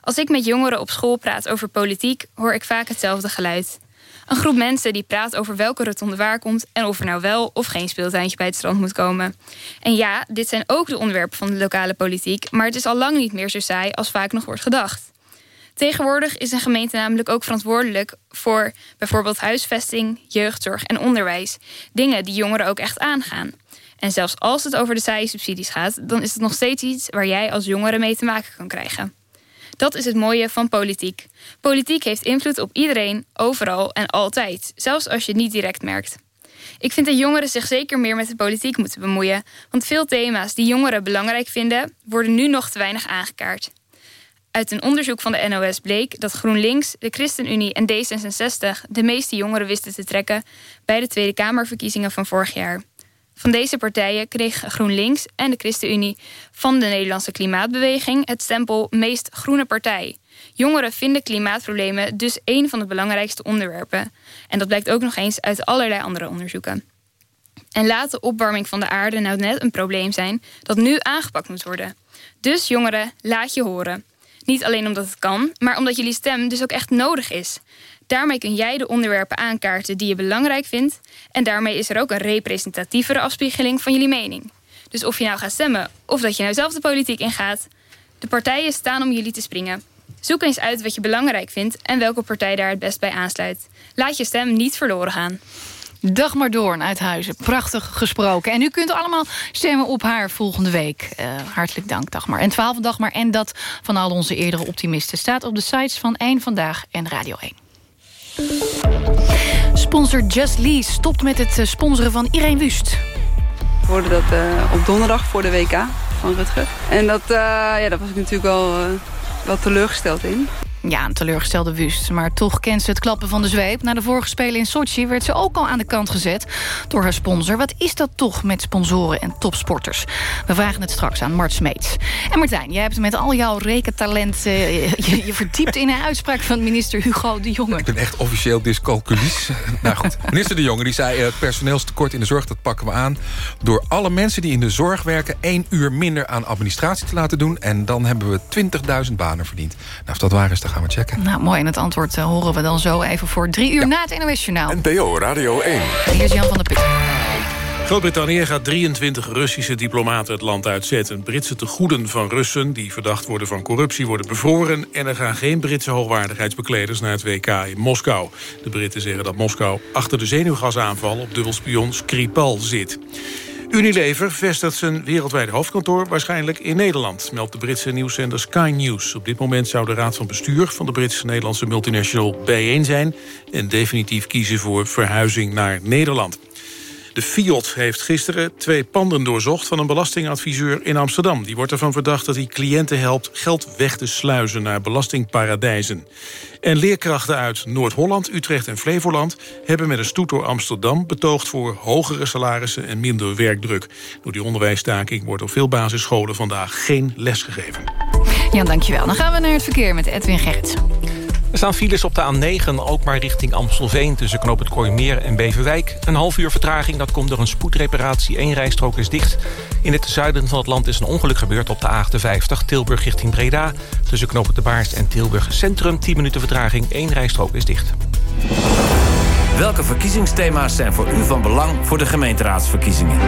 Als ik met jongeren op school praat over politiek, hoor ik vaak hetzelfde geluid. Een groep mensen die praat over welke rotonde waar komt en of er nou wel of geen speeltuintje bij het strand moet komen. En ja, dit zijn ook de onderwerpen van de lokale politiek, maar het is al lang niet meer zo saai als vaak nog wordt gedacht. Tegenwoordig is een gemeente namelijk ook verantwoordelijk voor bijvoorbeeld huisvesting, jeugdzorg en onderwijs. Dingen die jongeren ook echt aangaan. En zelfs als het over de saaie subsidies gaat, dan is het nog steeds iets waar jij als jongere mee te maken kan krijgen. Dat is het mooie van politiek. Politiek heeft invloed op iedereen, overal en altijd, zelfs als je het niet direct merkt. Ik vind dat jongeren zich zeker meer met de politiek moeten bemoeien, want veel thema's die jongeren belangrijk vinden, worden nu nog te weinig aangekaart. Uit een onderzoek van de NOS bleek dat GroenLinks, de ChristenUnie en D66 de meeste jongeren wisten te trekken bij de Tweede Kamerverkiezingen van vorig jaar. Van deze partijen kreeg GroenLinks en de ChristenUnie van de Nederlandse Klimaatbeweging het stempel meest groene partij. Jongeren vinden klimaatproblemen dus één van de belangrijkste onderwerpen. En dat blijkt ook nog eens uit allerlei andere onderzoeken. En laat de opwarming van de aarde nou net een probleem zijn dat nu aangepakt moet worden. Dus jongeren, laat je horen. Niet alleen omdat het kan, maar omdat jullie stem dus ook echt nodig is. Daarmee kun jij de onderwerpen aankaarten die je belangrijk vindt... en daarmee is er ook een representatievere afspiegeling van jullie mening. Dus of je nou gaat stemmen of dat je nou zelf de politiek ingaat... de partijen staan om jullie te springen. Zoek eens uit wat je belangrijk vindt en welke partij daar het best bij aansluit. Laat je stem niet verloren gaan. Dagmar Doorn uit Huizen. Prachtig gesproken. En u kunt allemaal stemmen op haar volgende week. Uh, hartelijk dank, Dagmar. En 12 Dagmar en dat van al onze eerdere optimisten... staat op de sites van 1 Vandaag en Radio 1. Sponsor Just Lease stopt met het eh, sponsoren van Irene Wust. We hoorden dat uh, op donderdag voor de WK van Rutger. En dat, uh, ja, daar was ik natuurlijk wel, wel teleurgesteld in. Ja, een teleurgestelde Wust. Maar toch kent ze het klappen van de zweep. Na de vorige Spelen in Sochi werd ze ook al aan de kant gezet door haar sponsor. Wat is dat toch met sponsoren en topsporters? We vragen het straks aan Mart Smeets. En Martijn, jij hebt met al jouw rekentalent... Uh, je, je, verdiept in een uitspraak van minister Hugo de Jonge. Ik ben echt officieel dyscalculies. nou goed, minister de Jonge die zei... het uh, personeelstekort in de zorg, dat pakken we aan... door alle mensen die in de zorg werken... één uur minder aan administratie te laten doen... en dan hebben we 20.000 banen verdiend. Nou, of dat waar is, gaan we checken. Nou, mooi. En het antwoord uh, horen we dan zo even voor drie uur ja. na het NOS Journaal. NPO Radio 1. Hier is Jan van der Put. Groot-Brittannië gaat 23 Russische diplomaten het land uitzetten. Britse tegoeden van Russen die verdacht worden van corruptie worden bevroren... en er gaan geen Britse hoogwaardigheidsbekleders naar het WK in Moskou. De Britten zeggen dat Moskou achter de zenuwgasaanval op dubbelspion Skripal zit. Unilever vestigt zijn wereldwijde hoofdkantoor waarschijnlijk in Nederland, meldt de Britse nieuwszender Sky News. Op dit moment zou de raad van bestuur van de Britse-Nederlandse multinational bijeen zijn en definitief kiezen voor verhuizing naar Nederland. De Fiat heeft gisteren twee panden doorzocht van een belastingadviseur in Amsterdam. Die wordt ervan verdacht dat hij cliënten helpt geld weg te sluizen naar belastingparadijzen. En leerkrachten uit Noord-Holland, Utrecht en Flevoland... hebben met een stoet door Amsterdam betoogd voor hogere salarissen en minder werkdruk. Door die onderwijsstaking wordt op veel basisscholen vandaag geen les gegeven. Ja, dankjewel. Dan gaan we naar het verkeer met Edwin Gerrit. Er staan files op de A9, ook maar richting Amstelveen... tussen Knoop het Kooimeer en Beverwijk. Een half uur vertraging, dat komt door een spoedreparatie. Eén rijstrook is dicht. In het zuiden van het land is een ongeluk gebeurd op de A58... Tilburg richting Breda. Tussen Knoop het de Baars en Tilburg Centrum. 10 minuten vertraging, één rijstrook is dicht. Welke verkiezingsthema's zijn voor u van belang voor de gemeenteraadsverkiezingen?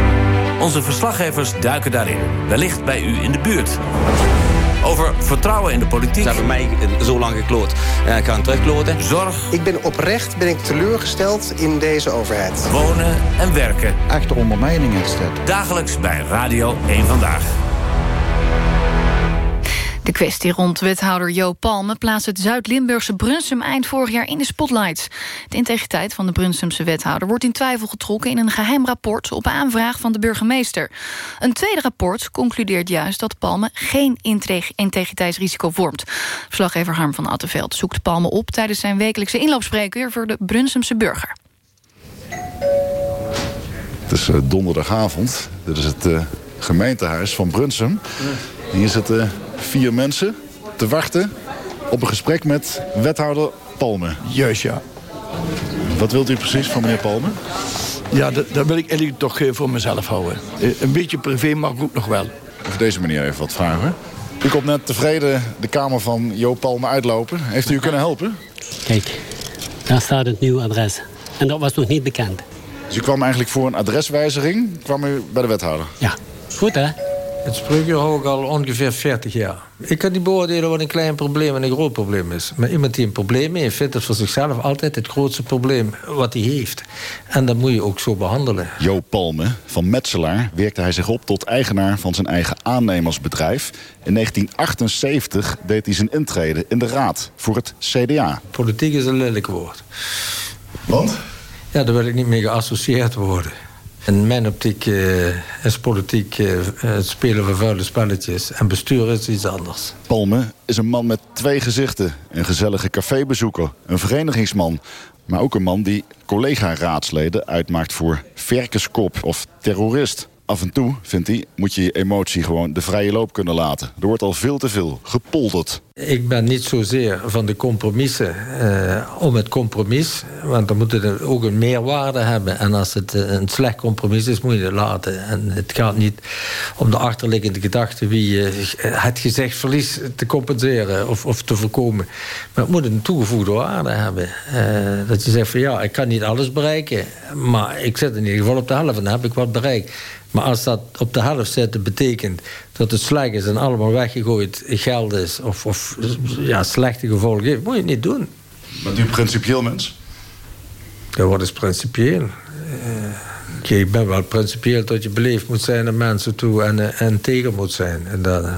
Onze verslaggevers duiken daarin. Wellicht bij u in de buurt. Over vertrouwen in de politiek. Ze hebben mij zo lang gekloot. En ik ga hem terugkloten. Zorg. Ik ben oprecht ben ik teleurgesteld in deze overheid. Wonen en werken. Echte ondermijning is dit. Dagelijks bij Radio 1 Vandaag. De kwestie rond wethouder Jo Palme plaatst het Zuid-Limburgse Brunsum eind vorig jaar in de spotlights. De integriteit van de Brunsumse wethouder wordt in twijfel getrokken in een geheim rapport op aanvraag van de burgemeester. Een tweede rapport concludeert juist dat Palme geen integriteitsrisico vormt. Verslaggever Harm van Attenveld zoekt Palme op tijdens zijn wekelijkse inloopspreker voor de Brunsumse burger. Het is donderdagavond. Dit is het uh, gemeentehuis van Brunsum. Hier zitten vier mensen te wachten op een gesprek met wethouder Palme. Juist, ja. Wat wilt u precies van meneer Palme? Ja, dat, dat wil ik eigenlijk toch voor mezelf houden. Een beetje privé mag ook nog wel. Over deze manier even wat vragen. U komt net tevreden de kamer van Jo Palme uitlopen. Heeft u u kunnen helpen? Kijk, daar staat het nieuwe adres. En dat was nog niet bekend. Dus u kwam eigenlijk voor een adreswijziging, kwam u bij de wethouder? Ja, goed hè? Het spreekuur hou ik al ongeveer 40 jaar. Ik kan niet beoordelen wat een klein probleem en een groot probleem is. Maar iemand die een probleem heeft, vindt het voor zichzelf altijd het grootste probleem wat hij heeft. En dat moet je ook zo behandelen. Jo Palme, van Metselaar, werkte hij zich op tot eigenaar van zijn eigen aannemersbedrijf. In 1978 deed hij zijn intrede in de raad voor het CDA. Politiek is een lelijk woord. Want? Ja, daar wil ik niet mee geassocieerd worden. In mijn optiek uh, is politiek het spelen van vuile spelletjes. En bestuur is iets anders. Palme is een man met twee gezichten. Een gezellige cafébezoeker, een verenigingsman. Maar ook een man die collega-raadsleden uitmaakt voor verkenskop of terrorist. Af en toe, vindt hij, moet je je emotie gewoon de vrije loop kunnen laten. Er wordt al veel te veel gepolterd. Ik ben niet zozeer van de compromissen uh, om het compromis. Want dan moet het ook een meerwaarde hebben. En als het uh, een slecht compromis is, moet je het laten. En het gaat niet om de achterliggende gedachte... wie uh, het gezegdverlies te compenseren of, of, te voorkomen. Maar het moet een toegevoegde waarde hebben. dat je zegt van ja, ik kan niet alles bereiken. Maar ik zit in ieder geval op de helft en heb ik wat bereikt. Maar als dat op de helft zetten betekent dat het slecht is en allemaal weggegooid geld is, of, of ja, slechte gevolgen heeft, moet je het niet doen. Bent u principieel mens? Ja, wat is principieel? Uh, ik ben wel principieel dat je beleefd moet zijn naar mensen toe en, en tegen moet zijn. En dat, uh,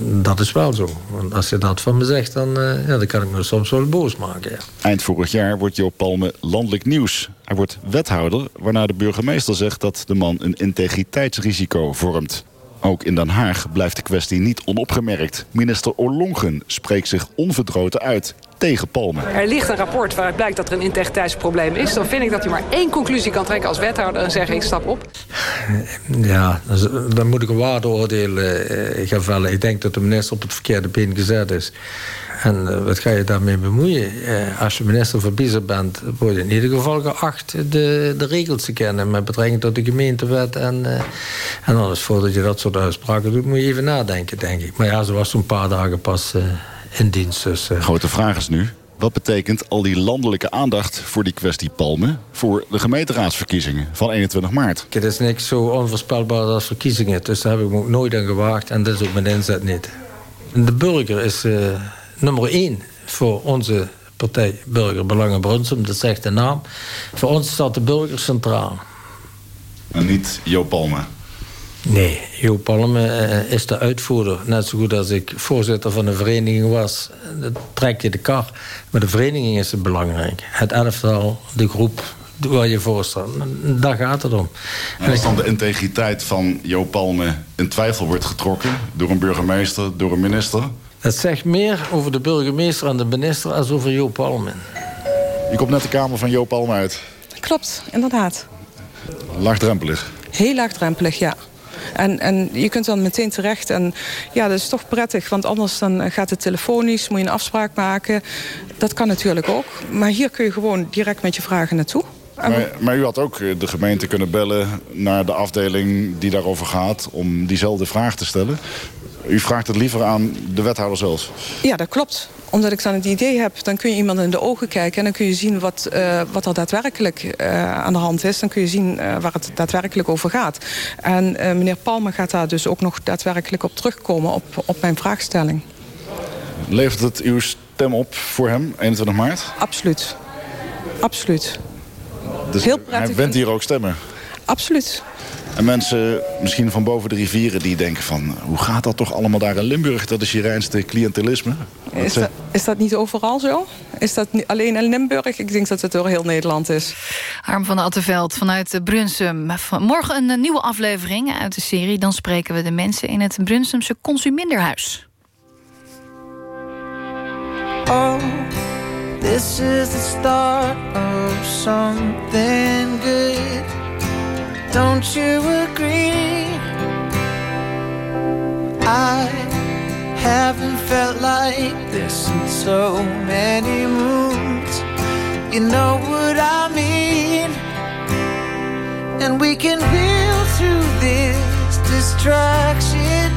dat is wel zo. Want als je dat van me zegt, dan, uh, ja, dan kan ik me soms wel boos maken. Ja. Eind vorig jaar wordt Joop Palme landelijk nieuws. Hij wordt wethouder, waarna de burgemeester zegt dat de man een integriteitsrisico vormt. Ook in Den Haag blijft de kwestie niet onopgemerkt. Minister Orlongen spreekt zich onverdroten uit tegen. Er ligt een rapport waaruit blijkt dat er een integriteitsprobleem is. Dan vind ik dat u maar één conclusie kan trekken als wethouder en zeggen ik stap op. Ja, dan moet ik een waardeoordeel uh, gaan vellen. Ik denk dat de minister op het verkeerde been gezet is. En uh, wat ga je daarmee bemoeien? Als je minister van Biezen bent, word je in ieder geval geacht de, de regels te kennen met betrekking tot de gemeentewet. En, en anders, voordat je dat soort uitspraken doet, moet je even nadenken, denk ik. Maar ja, ze was zo'n paar dagen pas Dus, Grote vraag is nu, wat betekent al die landelijke aandacht voor die kwestie Palmen... voor de gemeenteraadsverkiezingen van 21 maart? Het is niks zo onvoorspelbaar als verkiezingen. Dus daar heb ik me ook nooit aan gewaagd. En dat is ook mijn inzet niet. De burger is uh, nummer één voor onze partij Burgerbelangen Brunsum. Dat zegt de naam. Voor ons staat de burger centraal. En niet Joop Palme? Nee, Joop Palme uh, is de uitvoerder. Net zo goed als ik voorzitter van een vereniging was. Dan trek je de kar. Maar de vereniging is het belangrijk. Het elftal, de groep waar je voor staat. Daar gaat het om. En als dan de integriteit van Joop Palme in twijfel wordt getrokken... door een burgemeester, door een minister... Dat zegt meer over de burgemeester en de minister... als over Joop Palme. Je komt net de kamer van Joop Palme uit. Klopt, inderdaad. Laagdrempelig. Heel laagdrempelig, ja. En, en je kunt dan meteen terecht. En ja, dat is toch prettig. Want anders dan gaat het telefonisch, moet je een afspraak maken. Dat kan natuurlijk ook. Maar hier kun je gewoon direct met je vragen naartoe. Maar, maar, u had ook de gemeente kunnen bellen naar de afdeling die daarover gaat... om diezelfde vraag te stellen. U vraagt het liever aan de wethouder zelf? Ja, dat klopt omdat ik dan het idee heb, dan kun je iemand in de ogen kijken... en dan kun je zien wat, uh, wat er daadwerkelijk uh, aan de hand is. Dan kun je zien uh, waar het daadwerkelijk over gaat. En meneer Palme gaat daar dus ook nog daadwerkelijk op terugkomen... op, op mijn vraagstelling. Levert het uw stem op voor hem, 21 maart? Absoluut. Absoluut. Dus Heel prettig. Hij went hier ook stemmen? Absoluut. En mensen, misschien van boven de rivieren, die denken van... hoe gaat dat toch allemaal daar in Limburg? Dat is je reinste cliëntelisme. Is dat, is dat niet overal zo? Is dat niet alleen in Limburg? Ik denk dat het door heel Nederland is. Harm van Attenveld vanuit Brunsum. Morgen een nieuwe aflevering uit de serie. Dan spreken we de mensen in het Brunsumse Consuminderhuis. Oh, this is the start of something good. Don't you agree? I haven't felt like this in so many moons. You know what I mean? And we can heal through this distraction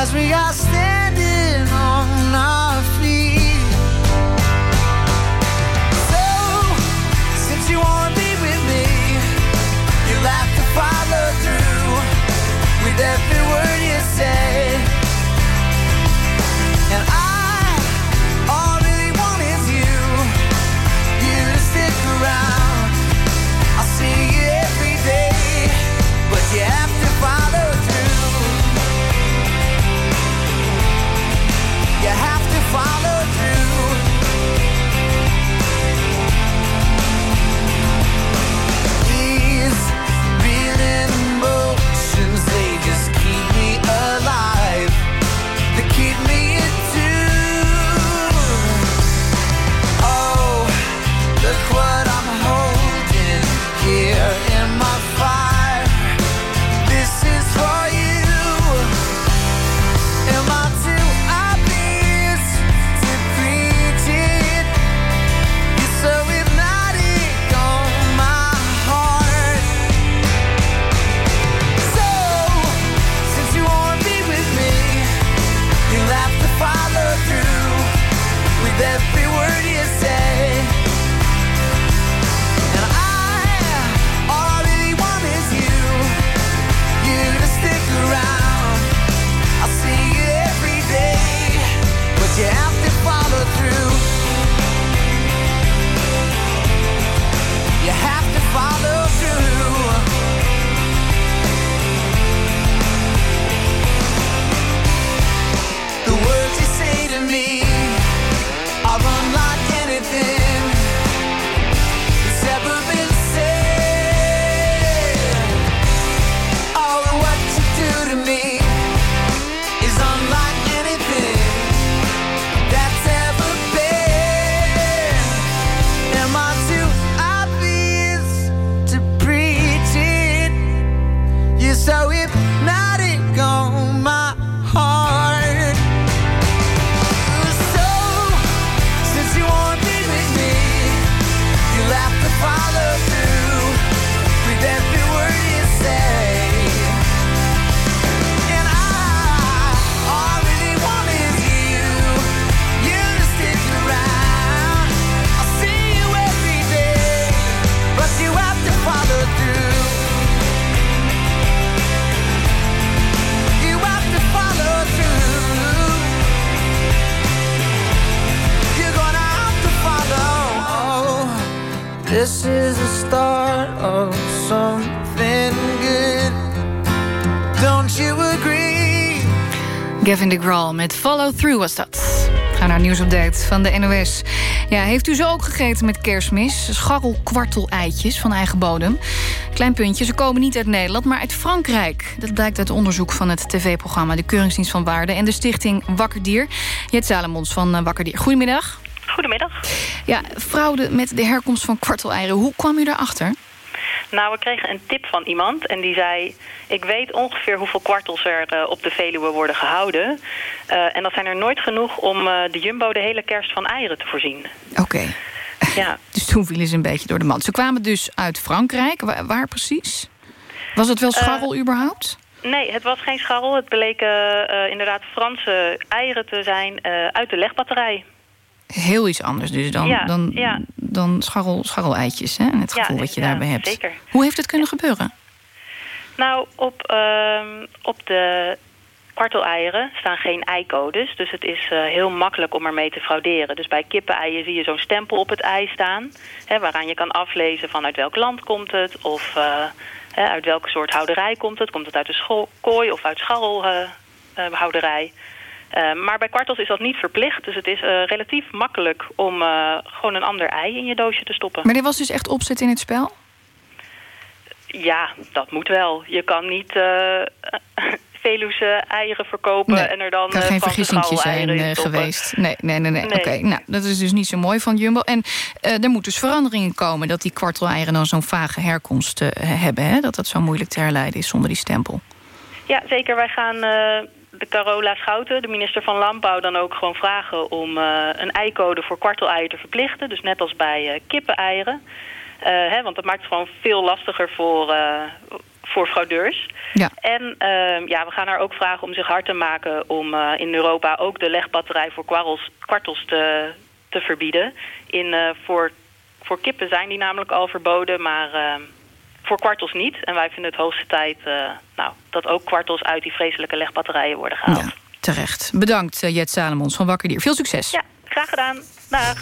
as we are standing on our And I, Gavin DeGraw met Follow Through was dat. Ga naar nieuwsupdate van de NOS. Ja, heeft u ze ook gegeten met kerstmis? Scharrelkwartel-eitjes van eigen bodem. Klein puntje, ze komen niet uit Nederland, maar uit Frankrijk. Dat blijkt uit onderzoek van het tv-programma... de Keuringsdienst van Waarde en de stichting Wakkerdier. Jet Salomons van eh, Wakkerdier. Goedemiddag. Goedemiddag. Ja, fraude met de herkomst van kwarteleieren. Hoe kwam u daarachter? Nou, we kregen een tip van iemand en die zei... ik weet ongeveer hoeveel kwartels er uh, op de Veluwe worden gehouden. Uh, en dat zijn er nooit genoeg om uh, de Jumbo de hele kerst van eieren te voorzien. Oké. Okay. Ja. dus toen vielen ze een beetje door de mand. Ze kwamen dus uit Frankrijk. Waar, waar precies? Was het wel scharrel überhaupt? Nee, het was geen scharrel. Het bleken inderdaad Franse eieren te zijn uit de legbatterij heel iets anders dus dan, ja, dan, ja. dan scharrel, scharrel-eitjes. Hè? En het gevoel ja, wat je daarbij hebt. Zeker. Hoe heeft het kunnen gebeuren? Nou, op, uh, op de kwarteleieren staan geen eicodes. Dus het is uh, heel makkelijk om ermee te frauderen. Dus bij kippeneieren zie je zo'n stempel op het ei staan... Hè, waaraan je kan aflezen van uit welk land komt het... of uh, hè, uit welke soort houderij komt het. Komt het uit de kooi of uit scharrelhouderij... Uh, maar bij kwartels is dat niet verplicht. Dus het is uh, relatief makkelijk om uh, gewoon een ander ei in je doosje te stoppen. Maar dit was dus echt opzet in het spel? Ja, dat moet wel. Je kan niet Veluwse eieren verkopen nee, en er dan kan geen vergissingje zijn geweest. Nee, nee, nee. nee. nee. Oké, okay, nou, dat is dus niet zo mooi van Jumbo. En er moet dus veranderingen komen... dat die kwarteleieren dan zo'n vage herkomst hebben. Hè? Dat dat zo moeilijk te herleiden is zonder die stempel. Ja, zeker. Wij gaan de Carola Schouten, de minister van Landbouw, dan ook gewoon vragen om uh, een eicode voor kwarteleieren te verplichten. Dus net als bij uh, kippeneieren. Uh, hè, want dat maakt het gewoon veel lastiger voor, voor fraudeurs. Ja. En ja, we gaan haar ook vragen om zich hard te maken om in Europa ook de legbatterij voor kwartels, kwartels te, te verbieden. In, voor, voor kippen zijn die namelijk al verboden, maar voor kwartels niet. En wij vinden het hoogste tijd uh, nou, dat ook kwartels uit die vreselijke legbatterijen worden gehaald. Ja, terecht. Bedankt uh, Jet Salomons van Wakkerdier. Veel succes. Ja, graag gedaan. Dag.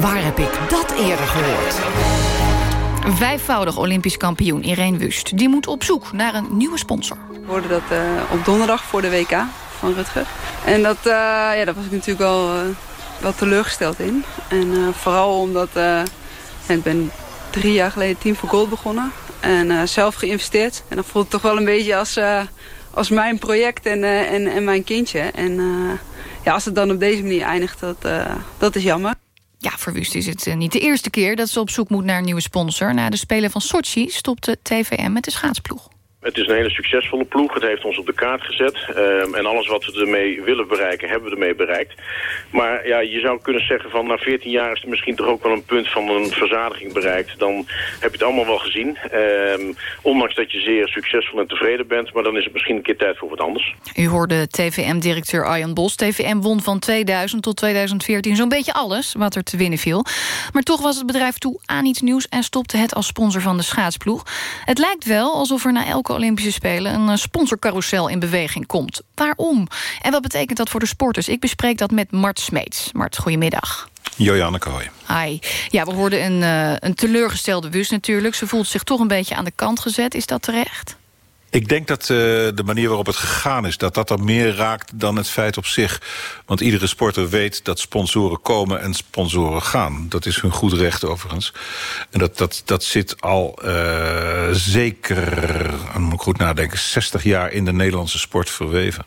Waar heb ik dat eerder gehoord? Vijfvoudig Olympisch kampioen Irene Wust. Die moet op zoek naar een nieuwe sponsor. We hoorden dat uh, op donderdag voor de WK van Rutger. En dat, uh, ja, daar was ik natuurlijk wel, uh, wel teleurgesteld in. En uh, vooral omdat ik ben drie jaar geleden Team for Gold begonnen. En zelf geïnvesteerd. En dat voelt het toch wel een beetje als, als mijn project en, en, en mijn kindje. En ja, als het dan op deze manier eindigt, dat, dat is jammer. Ja, voor is het niet de eerste keer dat ze op zoek moet naar een nieuwe sponsor. Na de Spelen van Sochi stopte TVM met de schaatsploeg. Het is een hele succesvolle ploeg. Het heeft ons op de kaart gezet. Um, en alles wat we ermee willen bereiken, hebben we ermee bereikt. Maar ja, je zou kunnen zeggen van na 14 jaar is er misschien toch ook wel een punt van een verzadiging bereikt. Dan heb je het allemaal wel gezien. Um, ondanks dat je zeer succesvol en tevreden bent. Maar dan is het misschien een keer tijd voor wat anders. U hoorde TVM-directeur Arjan Bos. TVM won van 2000 tot 2014 zo'n beetje alles wat er te winnen viel. Maar toch was het bedrijf toe aan iets nieuws... en stopte het als sponsor van de schaatsploeg. Het lijkt wel alsof er na elke Olympische Spelen... een sponsorcarousel in beweging komt. Waarom? En wat betekent dat voor de sporters? Ik bespreek dat met Mart Smeets. Mart, goedemiddag. Joanneke, hoi. Hi. Ja, we hoorden een, uh, een teleurgestelde Wus natuurlijk. Ze voelt zich toch een beetje aan de kant gezet. Is dat terecht? Ik denk dat uh, de manier waarop het gegaan is... dat dat er meer raakt dan het feit op zich. Want iedere sporter weet dat sponsoren komen en sponsoren gaan. Dat is hun goed recht overigens. En dat, dat, dat zit al uh, zeker, dan moet ik goed nadenken... 60 jaar in de Nederlandse sport verweven.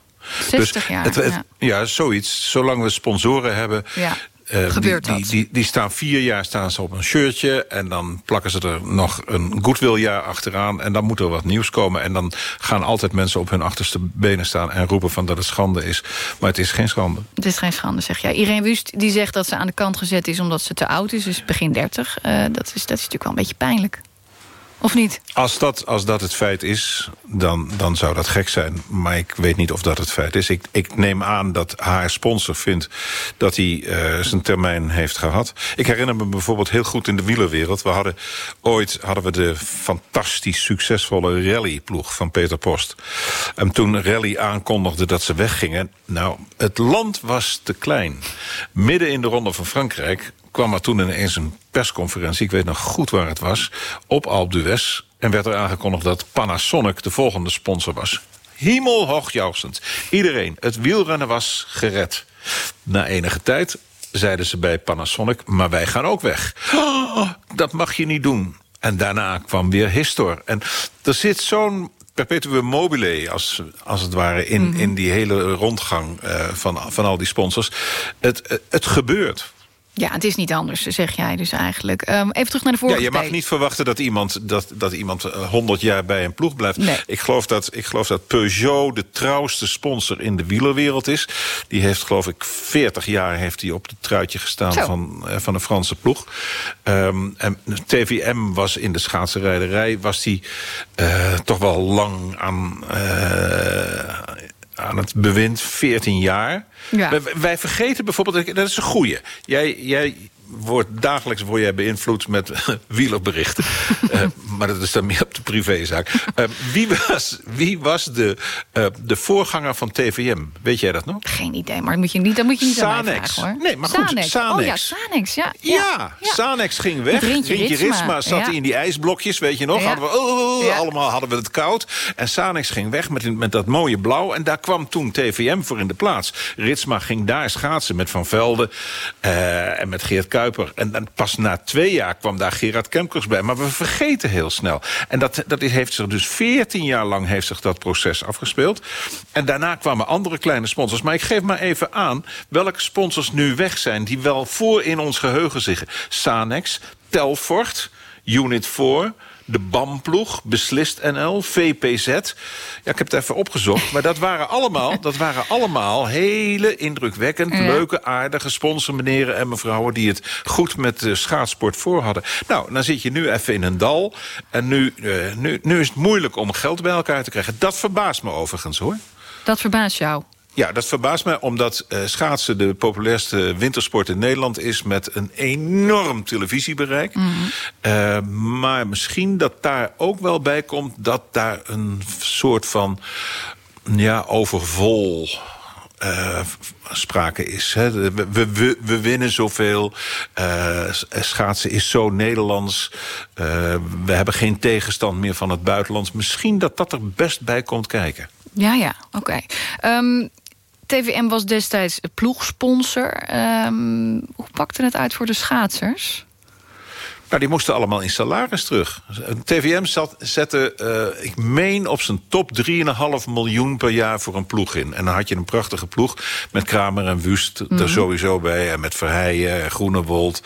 60 dus jaar, het, het, ja. ja. zoiets. Zolang we sponsoren hebben... Ja. Uh, Gebeurt die, dat? Die, die, die, staan vier jaar staan ze op een shirtje... en dan plakken ze er nog een goodwilljaar achteraan... en dan moet er wat nieuws komen. En dan gaan altijd mensen op hun achterste benen staan... en roepen van dat het schande is. Maar het is geen schande. Het is geen schande, zeg jij. Irene Wust die zegt dat ze aan de kant gezet is... omdat ze te oud is, dus begin 30. Uh, dat, is, dat is natuurlijk wel een beetje pijnlijk. Of niet? Als dat, als dat het feit is, dan, dan zou dat gek zijn. Maar ik weet niet of dat het feit is. Ik, ik neem aan dat haar sponsor vindt dat hij uh, zijn termijn heeft gehad. Ik herinner me bijvoorbeeld heel goed in de wielerwereld. We hadden ooit hadden we de fantastisch succesvolle rallyploeg van Peter Post. En toen Rally aankondigde dat ze weggingen... nou, het land was te klein. Midden in de Ronde van Frankrijk kwam er toen ineens een persconferentie... ik weet nog goed waar het was, op Alpe d'Huez... en werd er aangekondigd dat Panasonic de volgende sponsor was. Hemelhoogjuichend. Iedereen, het wielrennen was gered. Na enige tijd zeiden ze bij Panasonic, maar wij gaan ook weg. Oh, dat mag je niet doen. En daarna kwam weer Histor. En er zit zo'n perpetuum mobile, als, als het ware, in, -hmm. in die hele rondgang uh, van, van al die sponsors. Het, het gebeurt. Ja, het is niet anders, zeg jij dus eigenlijk. Um, even terug naar de vorige Ja, je mag niet verwachten dat iemand, dat, dat iemand 100 jaar bij een ploeg blijft. Nee. Ik, geloof dat, ik geloof dat Peugeot de trouwste sponsor in de wielerwereld is. Die heeft, geloof ik, 40 jaar heeft hij op het truitje gestaan van, uh, van een Franse ploeg. Um, en TVM was in de schaatsenrijderij... was die uh, toch wel lang aan... Uh, aan het bewind, 14 jaar. Ja. Wij, wij, vergeten bijvoorbeeld, dat is een goeie. Jij, jij wordt dagelijks word jij beïnvloed met wielerberichten. uh, maar dat is dan meer op de privézaak. Uh, wie was, wie was de, uh, de voorganger van TVM? Weet jij dat nog? Geen idee, maar moet je niet, dat moet je niet Sanex. aan mij vragen, hoor. Nee, maar goed, Sanex. Sanex. Oh ja, Sanex, ja. Ja, ja. ja. Sanex ging weg. Rintje Rintje Ritsma, zat ja. in die ijsblokjes, weet je nog? Hadden we, oh, Ja. Allemaal hadden we het koud. En Sanex ging weg met, met dat mooie blauw. En daar kwam toen TVM voor in de plaats. Ritsma ging daar schaatsen met Van Velde eh, en met Geert En dan pas na twee jaar kwam daar Gerard Kemkers bij. Maar we vergeten heel snel. En dat, dat heeft zich dus 14 jaar lang heeft zich dat proces afgespeeld. En daarna kwamen andere kleine sponsors. Maar ik geef maar even aan welke sponsors nu weg zijn... die wel voor in ons geheugen zitten. Sanex, Telfort, Unit 4 de BAM-ploeg, Beslist NL, VPZ. Ja, ik heb het even opgezocht. Maar dat waren allemaal, dat waren allemaal hele indrukwekkend... Ja. leuke, aardige sponsormeneren en mevrouwen... die het goed met de schaatsport voor hadden. Nou, dan zit je nu even in een dal. En nu, uh, nu, nu is het moeilijk om geld bij elkaar te krijgen. Dat verbaast me overigens, hoor. Dat verbaast jou. Ja, dat verbaast mij omdat uh, schaatsen de populairste wintersport in Nederland is... met een enorm televisiebereik. Mhm. Uh, maar misschien dat daar ook wel bij komt... dat daar een soort van ja, overvol... Uh, sprake is. Hè. We, we, we, winnen zoveel. Uh, schaatsen is zo Nederlands. Uh, we hebben geen tegenstand meer van het buitenland. Misschien dat dat er best bij komt kijken. Ja, ja, oké. Okay. Um, TVM was destijds ploegsponsor. Um, hoe pakte het uit voor de schaatsers? Nou, die moesten allemaal in salaris terug. TVM zat, zette, uh, ik meen, op zijn top 3,5 miljoen per jaar voor een ploeg in. En dan had je een prachtige ploeg met Kramer en Wust mm -hmm. er sowieso bij. En met Verheijen en Groenewold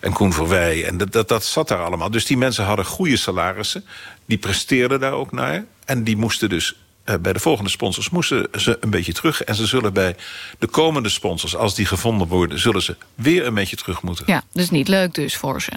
en Koen Verwij. En dat, dat, dat zat daar allemaal. Dus die mensen hadden goede salarissen. Die presteerden daar ook naar. En die moesten dus bij de volgende sponsors moesten ze een beetje terug. En ze zullen bij de komende sponsors, als die gevonden worden... zullen ze weer een beetje terug moeten. Ja, dus niet leuk dus voor ze.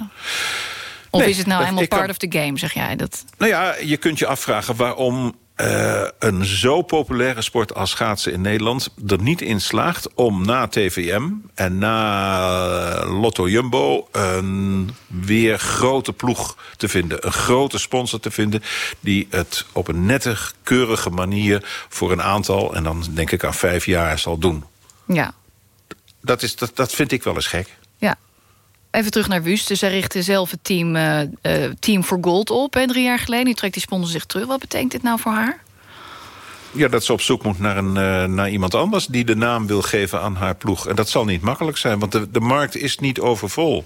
Of nee, is het nou helemaal part kan, of the game, zeg jij? Dat... Nou ja, je kunt je afvragen waarom uh, een zo populaire sport als schaatsen in Nederland... er niet in slaagt om na TVM en na Lotto Jumbo... een weer grote ploeg te vinden. Een grote sponsor te vinden... die het op een nette, keurige manier voor een aantal... en dan denk ik aan vijf jaar zal doen. Ja. Dat, is, dat, dat vind ik wel eens gek. Even terug naar Wust. Dus zij richtte zelf het team, uh, uh, team for Gold op hè, drie jaar geleden. Nu trekt die sponsor zich terug. Wat betekent dit nou voor haar? Ja, dat ze op zoek moet naar, een, uh, naar iemand anders... die de naam wil geven aan haar ploeg. En dat zal niet makkelijk zijn, want de, de markt is niet overvol.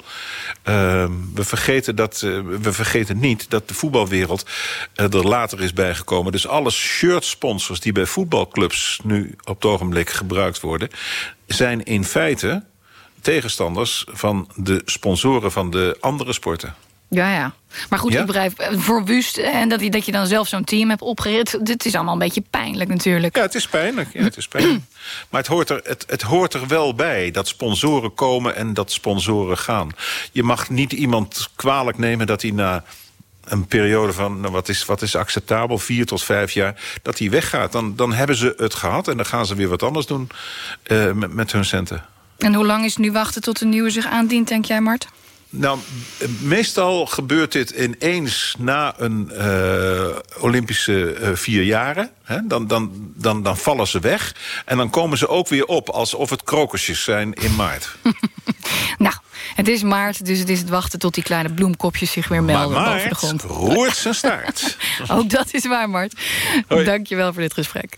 Ehm, we, vergeten dat, we vergeten niet dat de voetbalwereld er later is bijgekomen. Dus alle shirtsponsors die bij voetbalclubs... nu op het ogenblik gebruikt worden... zijn in feite tegenstanders van de sponsoren van de andere sporten. Ja, ja. Maar goed, Ja? het bedrijf voor Wust en dat, je- dat je dan zelf zo'n team hebt opgericht... dit is allemaal een beetje pijnlijk natuurlijk. Ja, het is pijnlijk. Ja, het is pijnlijk. maar het hoort, er, het, het hoort er wel bij dat sponsoren komen en dat sponsoren gaan. Je mag niet iemand kwalijk nemen dat hij na een periode van, nou, wat, is, wat is acceptabel, vier tot vijf jaar... dat die weggaat. Dan, dan hebben ze het gehad en dan gaan ze weer wat anders doen uh, met, met hun centen. En hoe lang is nu wachten tot de nieuwe zich aandient, denk jij, Mart? Nou, meestal gebeurt dit ineens na een uh, Olympische uh, vier jaren. Dan, dan, dan, dan vallen ze weg. En dan komen ze ook weer op alsof het krokusjes zijn in maart. nou, het is maart, dus het is het wachten tot die kleine bloemkopjes zich weer melden maar boven de grond. roert zijn staart. ook dat is waar, Mart. Dank je wel voor dit gesprek.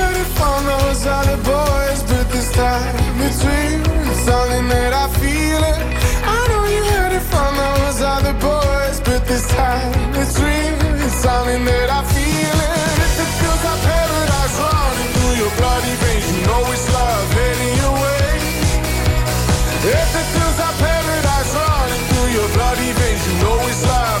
from those other boys, but this time. It's something that I feel it. I know you heard it from those other boys, but this time it's real. It's something that I feel it. If it feels like paradise running through your bloody veins, you know it's love heading your way. If it feels like paradise running through your bloody veins, you know it's love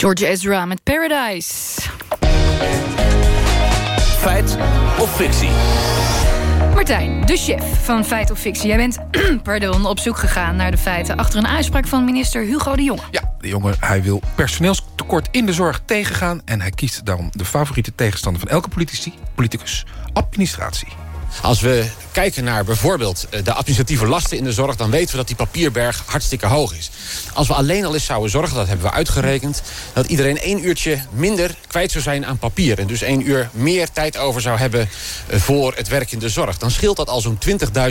George Ezra met Paradise. Feit of fictie? Martijn, de chef van Feit of Fictie. Jij bent pardon, op zoek gegaan naar de feiten... achter een uitspraak van minister Hugo de Jonge. Ja, de jongen hij wil personeelstekort in de zorg tegengaan... en hij kiest daarom de favoriete tegenstander van elke politici, politicus, administratie. Als we kijken naar bijvoorbeeld eh, de administratieve lasten in de zorg... dan weten we dat die papierberg hartstikke hoog is. Als we alleen al eens zouden zorgen, dat hebben we uitgerekend... dat iedereen één uurtje minder kwijt zou zijn aan papier... en dus één uur meer tijd over zou hebben eh, voor het werk in de zorg... dan scheelt dat al zo'n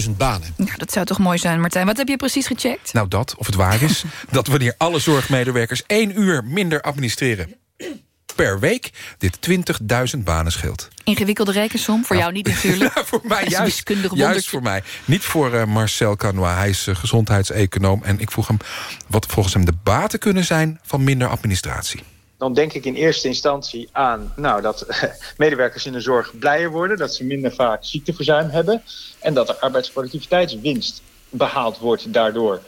20.000 banen. Nou, dat zou toch mooi zijn, Martijn. Wat heb je precies gecheckt? Nou, dat, of het waar is, dat wanneer alle zorgmedewerkers... één uur minder administreren per week dit 20.000 banen scheelt. Ingewikkelde rekensom, voor jou niet natuurlijk. Ja, voor mij juist, juist voor mij. Niet voor eh, Marcel Canois, hij is uh, gezondheidseconoom. En ik vroeg hem wat volgens hem de baten kunnen zijn van minder administratie. Dan denk ik in eerste instantie aan nou, dat medewerkers in de zorg blijer worden, dat ze minder vaak ziekteverzuim hebben en dat er arbeidsproductiviteitswinst behaald wordt daardoor.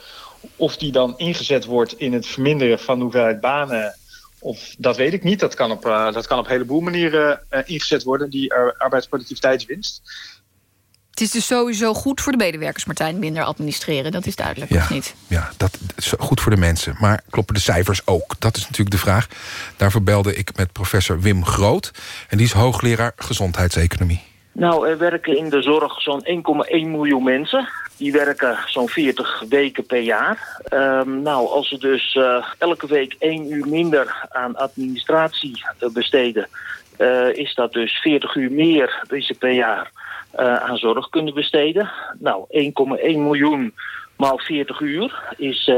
Of die dan ingezet wordt in het verminderen van de hoeveelheid banen of dat weet ik niet. Dat kan op, uh, dat kan op een heleboel manieren uh, ingezet worden, die uh, arbeidsproductiviteitswinst. Het is dus sowieso goed voor de medewerkers, Martijn, minder administreren. Dat is duidelijk, Ja. of niet? Ja, dat is goed voor de mensen. Maar kloppen de cijfers ook? Dat is natuurlijk de vraag. Daarvoor belde ik met professor Wim Groot. En die is hoogleraar gezondheidseconomie. Nou, er werken in de zorg zo'n 1,1 miljoen mensen. Die werken zo'n 40 weken per jaar. Um, nou, als ze dus uh, elke week één uur minder aan administratie besteden... Uh, is dat dus 40 uur meer die ze per jaar aan zorg kunnen besteden. Nou, 1,1 miljoen maal 40 uur is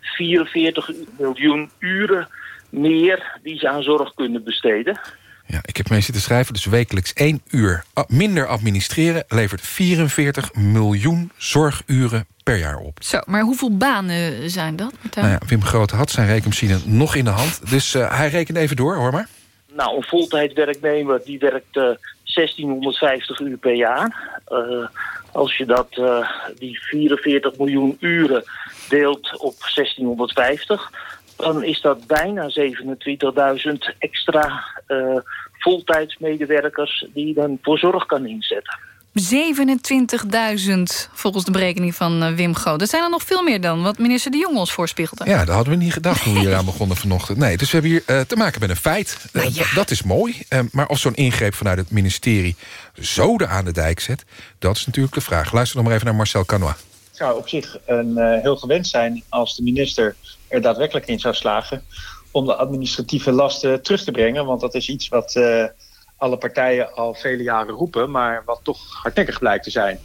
44 miljoen uren meer die ze aan zorg kunnen besteden. Ja, ik heb mee zitten schrijven, dus wekelijks één uur minder administreren... levert 44 miljoen zorguren per jaar op. Zo, maar hoeveel banen zijn dat? Nou ja, Wim Groot had zijn rekenmachine nog in de hand. Dus uh, hij rekent even door, hoor maar. Nou, een voltijdwerknemer die werkt uh, 1650 uur per jaar. Uh, als je dat, uh, die 44 miljoen uren deelt op 1650... dan is dat bijna 27.000 extra uh, voltijdsmedewerkers... die je dan voor zorg kan inzetten. 27.000 volgens de berekening van uh, Wim Goot. Dat zijn er nog veel meer dan wat minister De Jong ons voorspiegelde. Ja, dat hadden we niet gedacht toen we hier aan begonnen vanochtend. Nee, dus we hebben hier uh, te maken met een feit. Nou ja. uh, dat is mooi. maar of zo'n ingreep vanuit het ministerie zoden aan de dijk zet... dat is natuurlijk de vraag. Luister nog maar even naar Marcel Canois. Het zou op zich een, heel gewend zijn als de minister er daadwerkelijk in zou slagen... om de administratieve lasten terug te brengen. Want dat is iets wat alle partijen al vele jaren roepen... maar wat toch hardnekkig blijkt te zijn.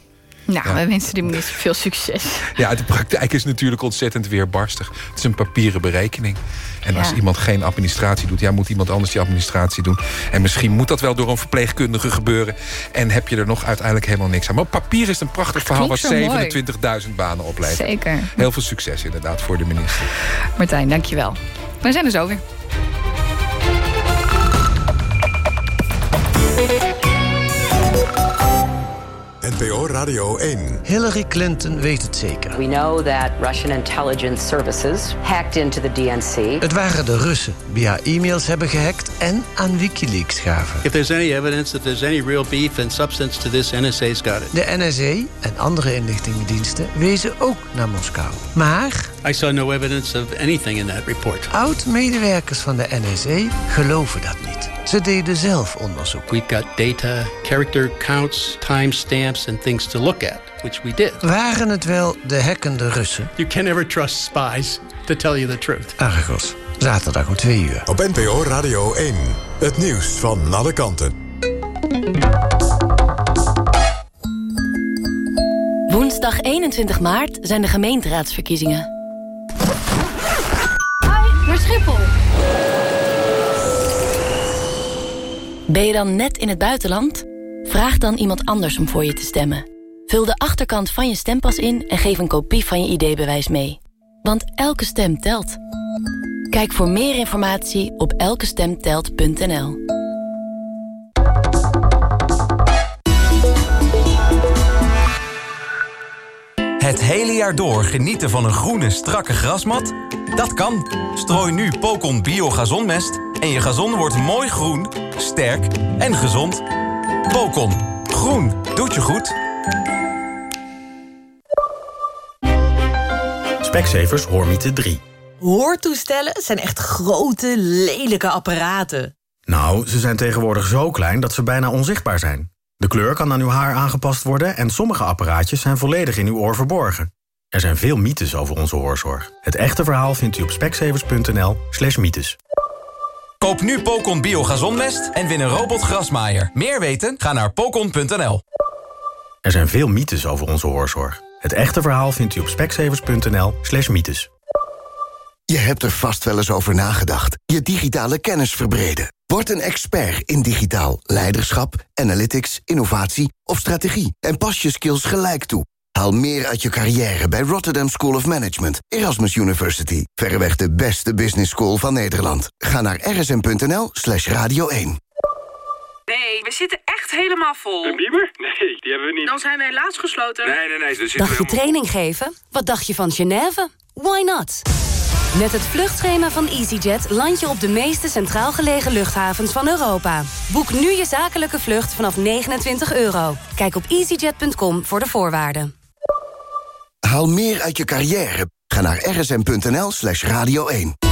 Nou, ja. we wensen de minister veel succes. Ja, de praktijk is natuurlijk ontzettend weerbarstig. Het is een papieren berekening. En als ja. iemand geen administratie doet... ja, moet iemand anders die administratie doen. En misschien moet dat wel door een verpleegkundige gebeuren... en heb je er nog uiteindelijk helemaal niks aan. Maar op papier is een prachtig verhaal... wat 27.000 banen oplevert. Zeker. Heel veel succes inderdaad voor de minister. Martijn, dankjewel. We zijn er zo weer. NPO Radio 1. Hillary Clinton weet het zeker. We know that Russian intelligence services hacked into the DNC. Het waren de Russen die haar e-mails hebben gehackt en aan WikiLeaks gaven. If there's any evidence that there's any real beef and substance to this, NSA's got it. De NSA en andere inlichtingendiensten wezen ook naar Moskou. Maar... I saw no evidence of anything in that report. Oud-medewerkers van de NSA geloven dat niet. Ze deden zelf onderzoek. We've got data, character counts, timestamps and things to look at, which we did. Waren het wel de hackende Russen? You can never trust spies to tell you the truth. Argos, zaterdag om twee uur. Op NPO Radio 1, het nieuws van alle kanten. Woensdag 21 maart zijn de gemeenteraadsverkiezingen. Schiphol. Ben je dan net in het buitenland? Vraag dan iemand anders om voor je te stemmen. Vul de achterkant van je stempas in en geef een kopie van je ID-bewijs mee. Want elke stem telt. Kijk voor meer informatie op elkestemtelt.nl. Het hele jaar door genieten van een groene, strakke grasmat? Dat kan. Strooi nu Pocon Bio Gazonmest en je gazon wordt mooi groen, sterk en gezond. Pocon. Groen. Doet je goed. Specsavers Hoormiete 3. Hoortoestellen zijn echt grote, lelijke apparaten. Nou, ze zijn tegenwoordig zo klein dat ze bijna onzichtbaar zijn. De kleur kan aan uw haar aangepast worden... en sommige apparaatjes zijn volledig in uw oor verborgen. Er zijn veel mythes over onze hoorzorg. Het echte verhaal vindt u op speksevers.nl slash mythes. Koop nu Pocon Bio Gazonmest en win een robotgrasmaaier. Meer weten? Ga naar pocon.nl. Er zijn veel mythes over onze hoorzorg. Het echte verhaal vindt u op speksevers.nl slash mythes. Je hebt er vast wel eens over nagedacht. Je digitale kennis verbreden. Word een expert in digitaal leiderschap, analytics, innovatie of strategie. En pas je skills gelijk toe. Haal meer uit je carrière bij Rotterdam School of Management, Erasmus University. Verreweg de beste business school van Nederland. Ga naar rsm.nl slash radio 1. Nee, we zitten echt helemaal vol. Een bieber? Nee, die hebben we niet. Dan zijn we helaas gesloten. Nee, nee, nee. Dus Dacht je training geven? Wat dacht je van Genève? Why not? Met het vluchtschema van EasyJet land je op de meeste centraal gelegen luchthavens van Europa. Boek nu je zakelijke vlucht vanaf 29 euro. Kijk op easyjet.com voor de voorwaarden. Haal meer uit je carrière. Ga naar rsm.nl slash radio 1.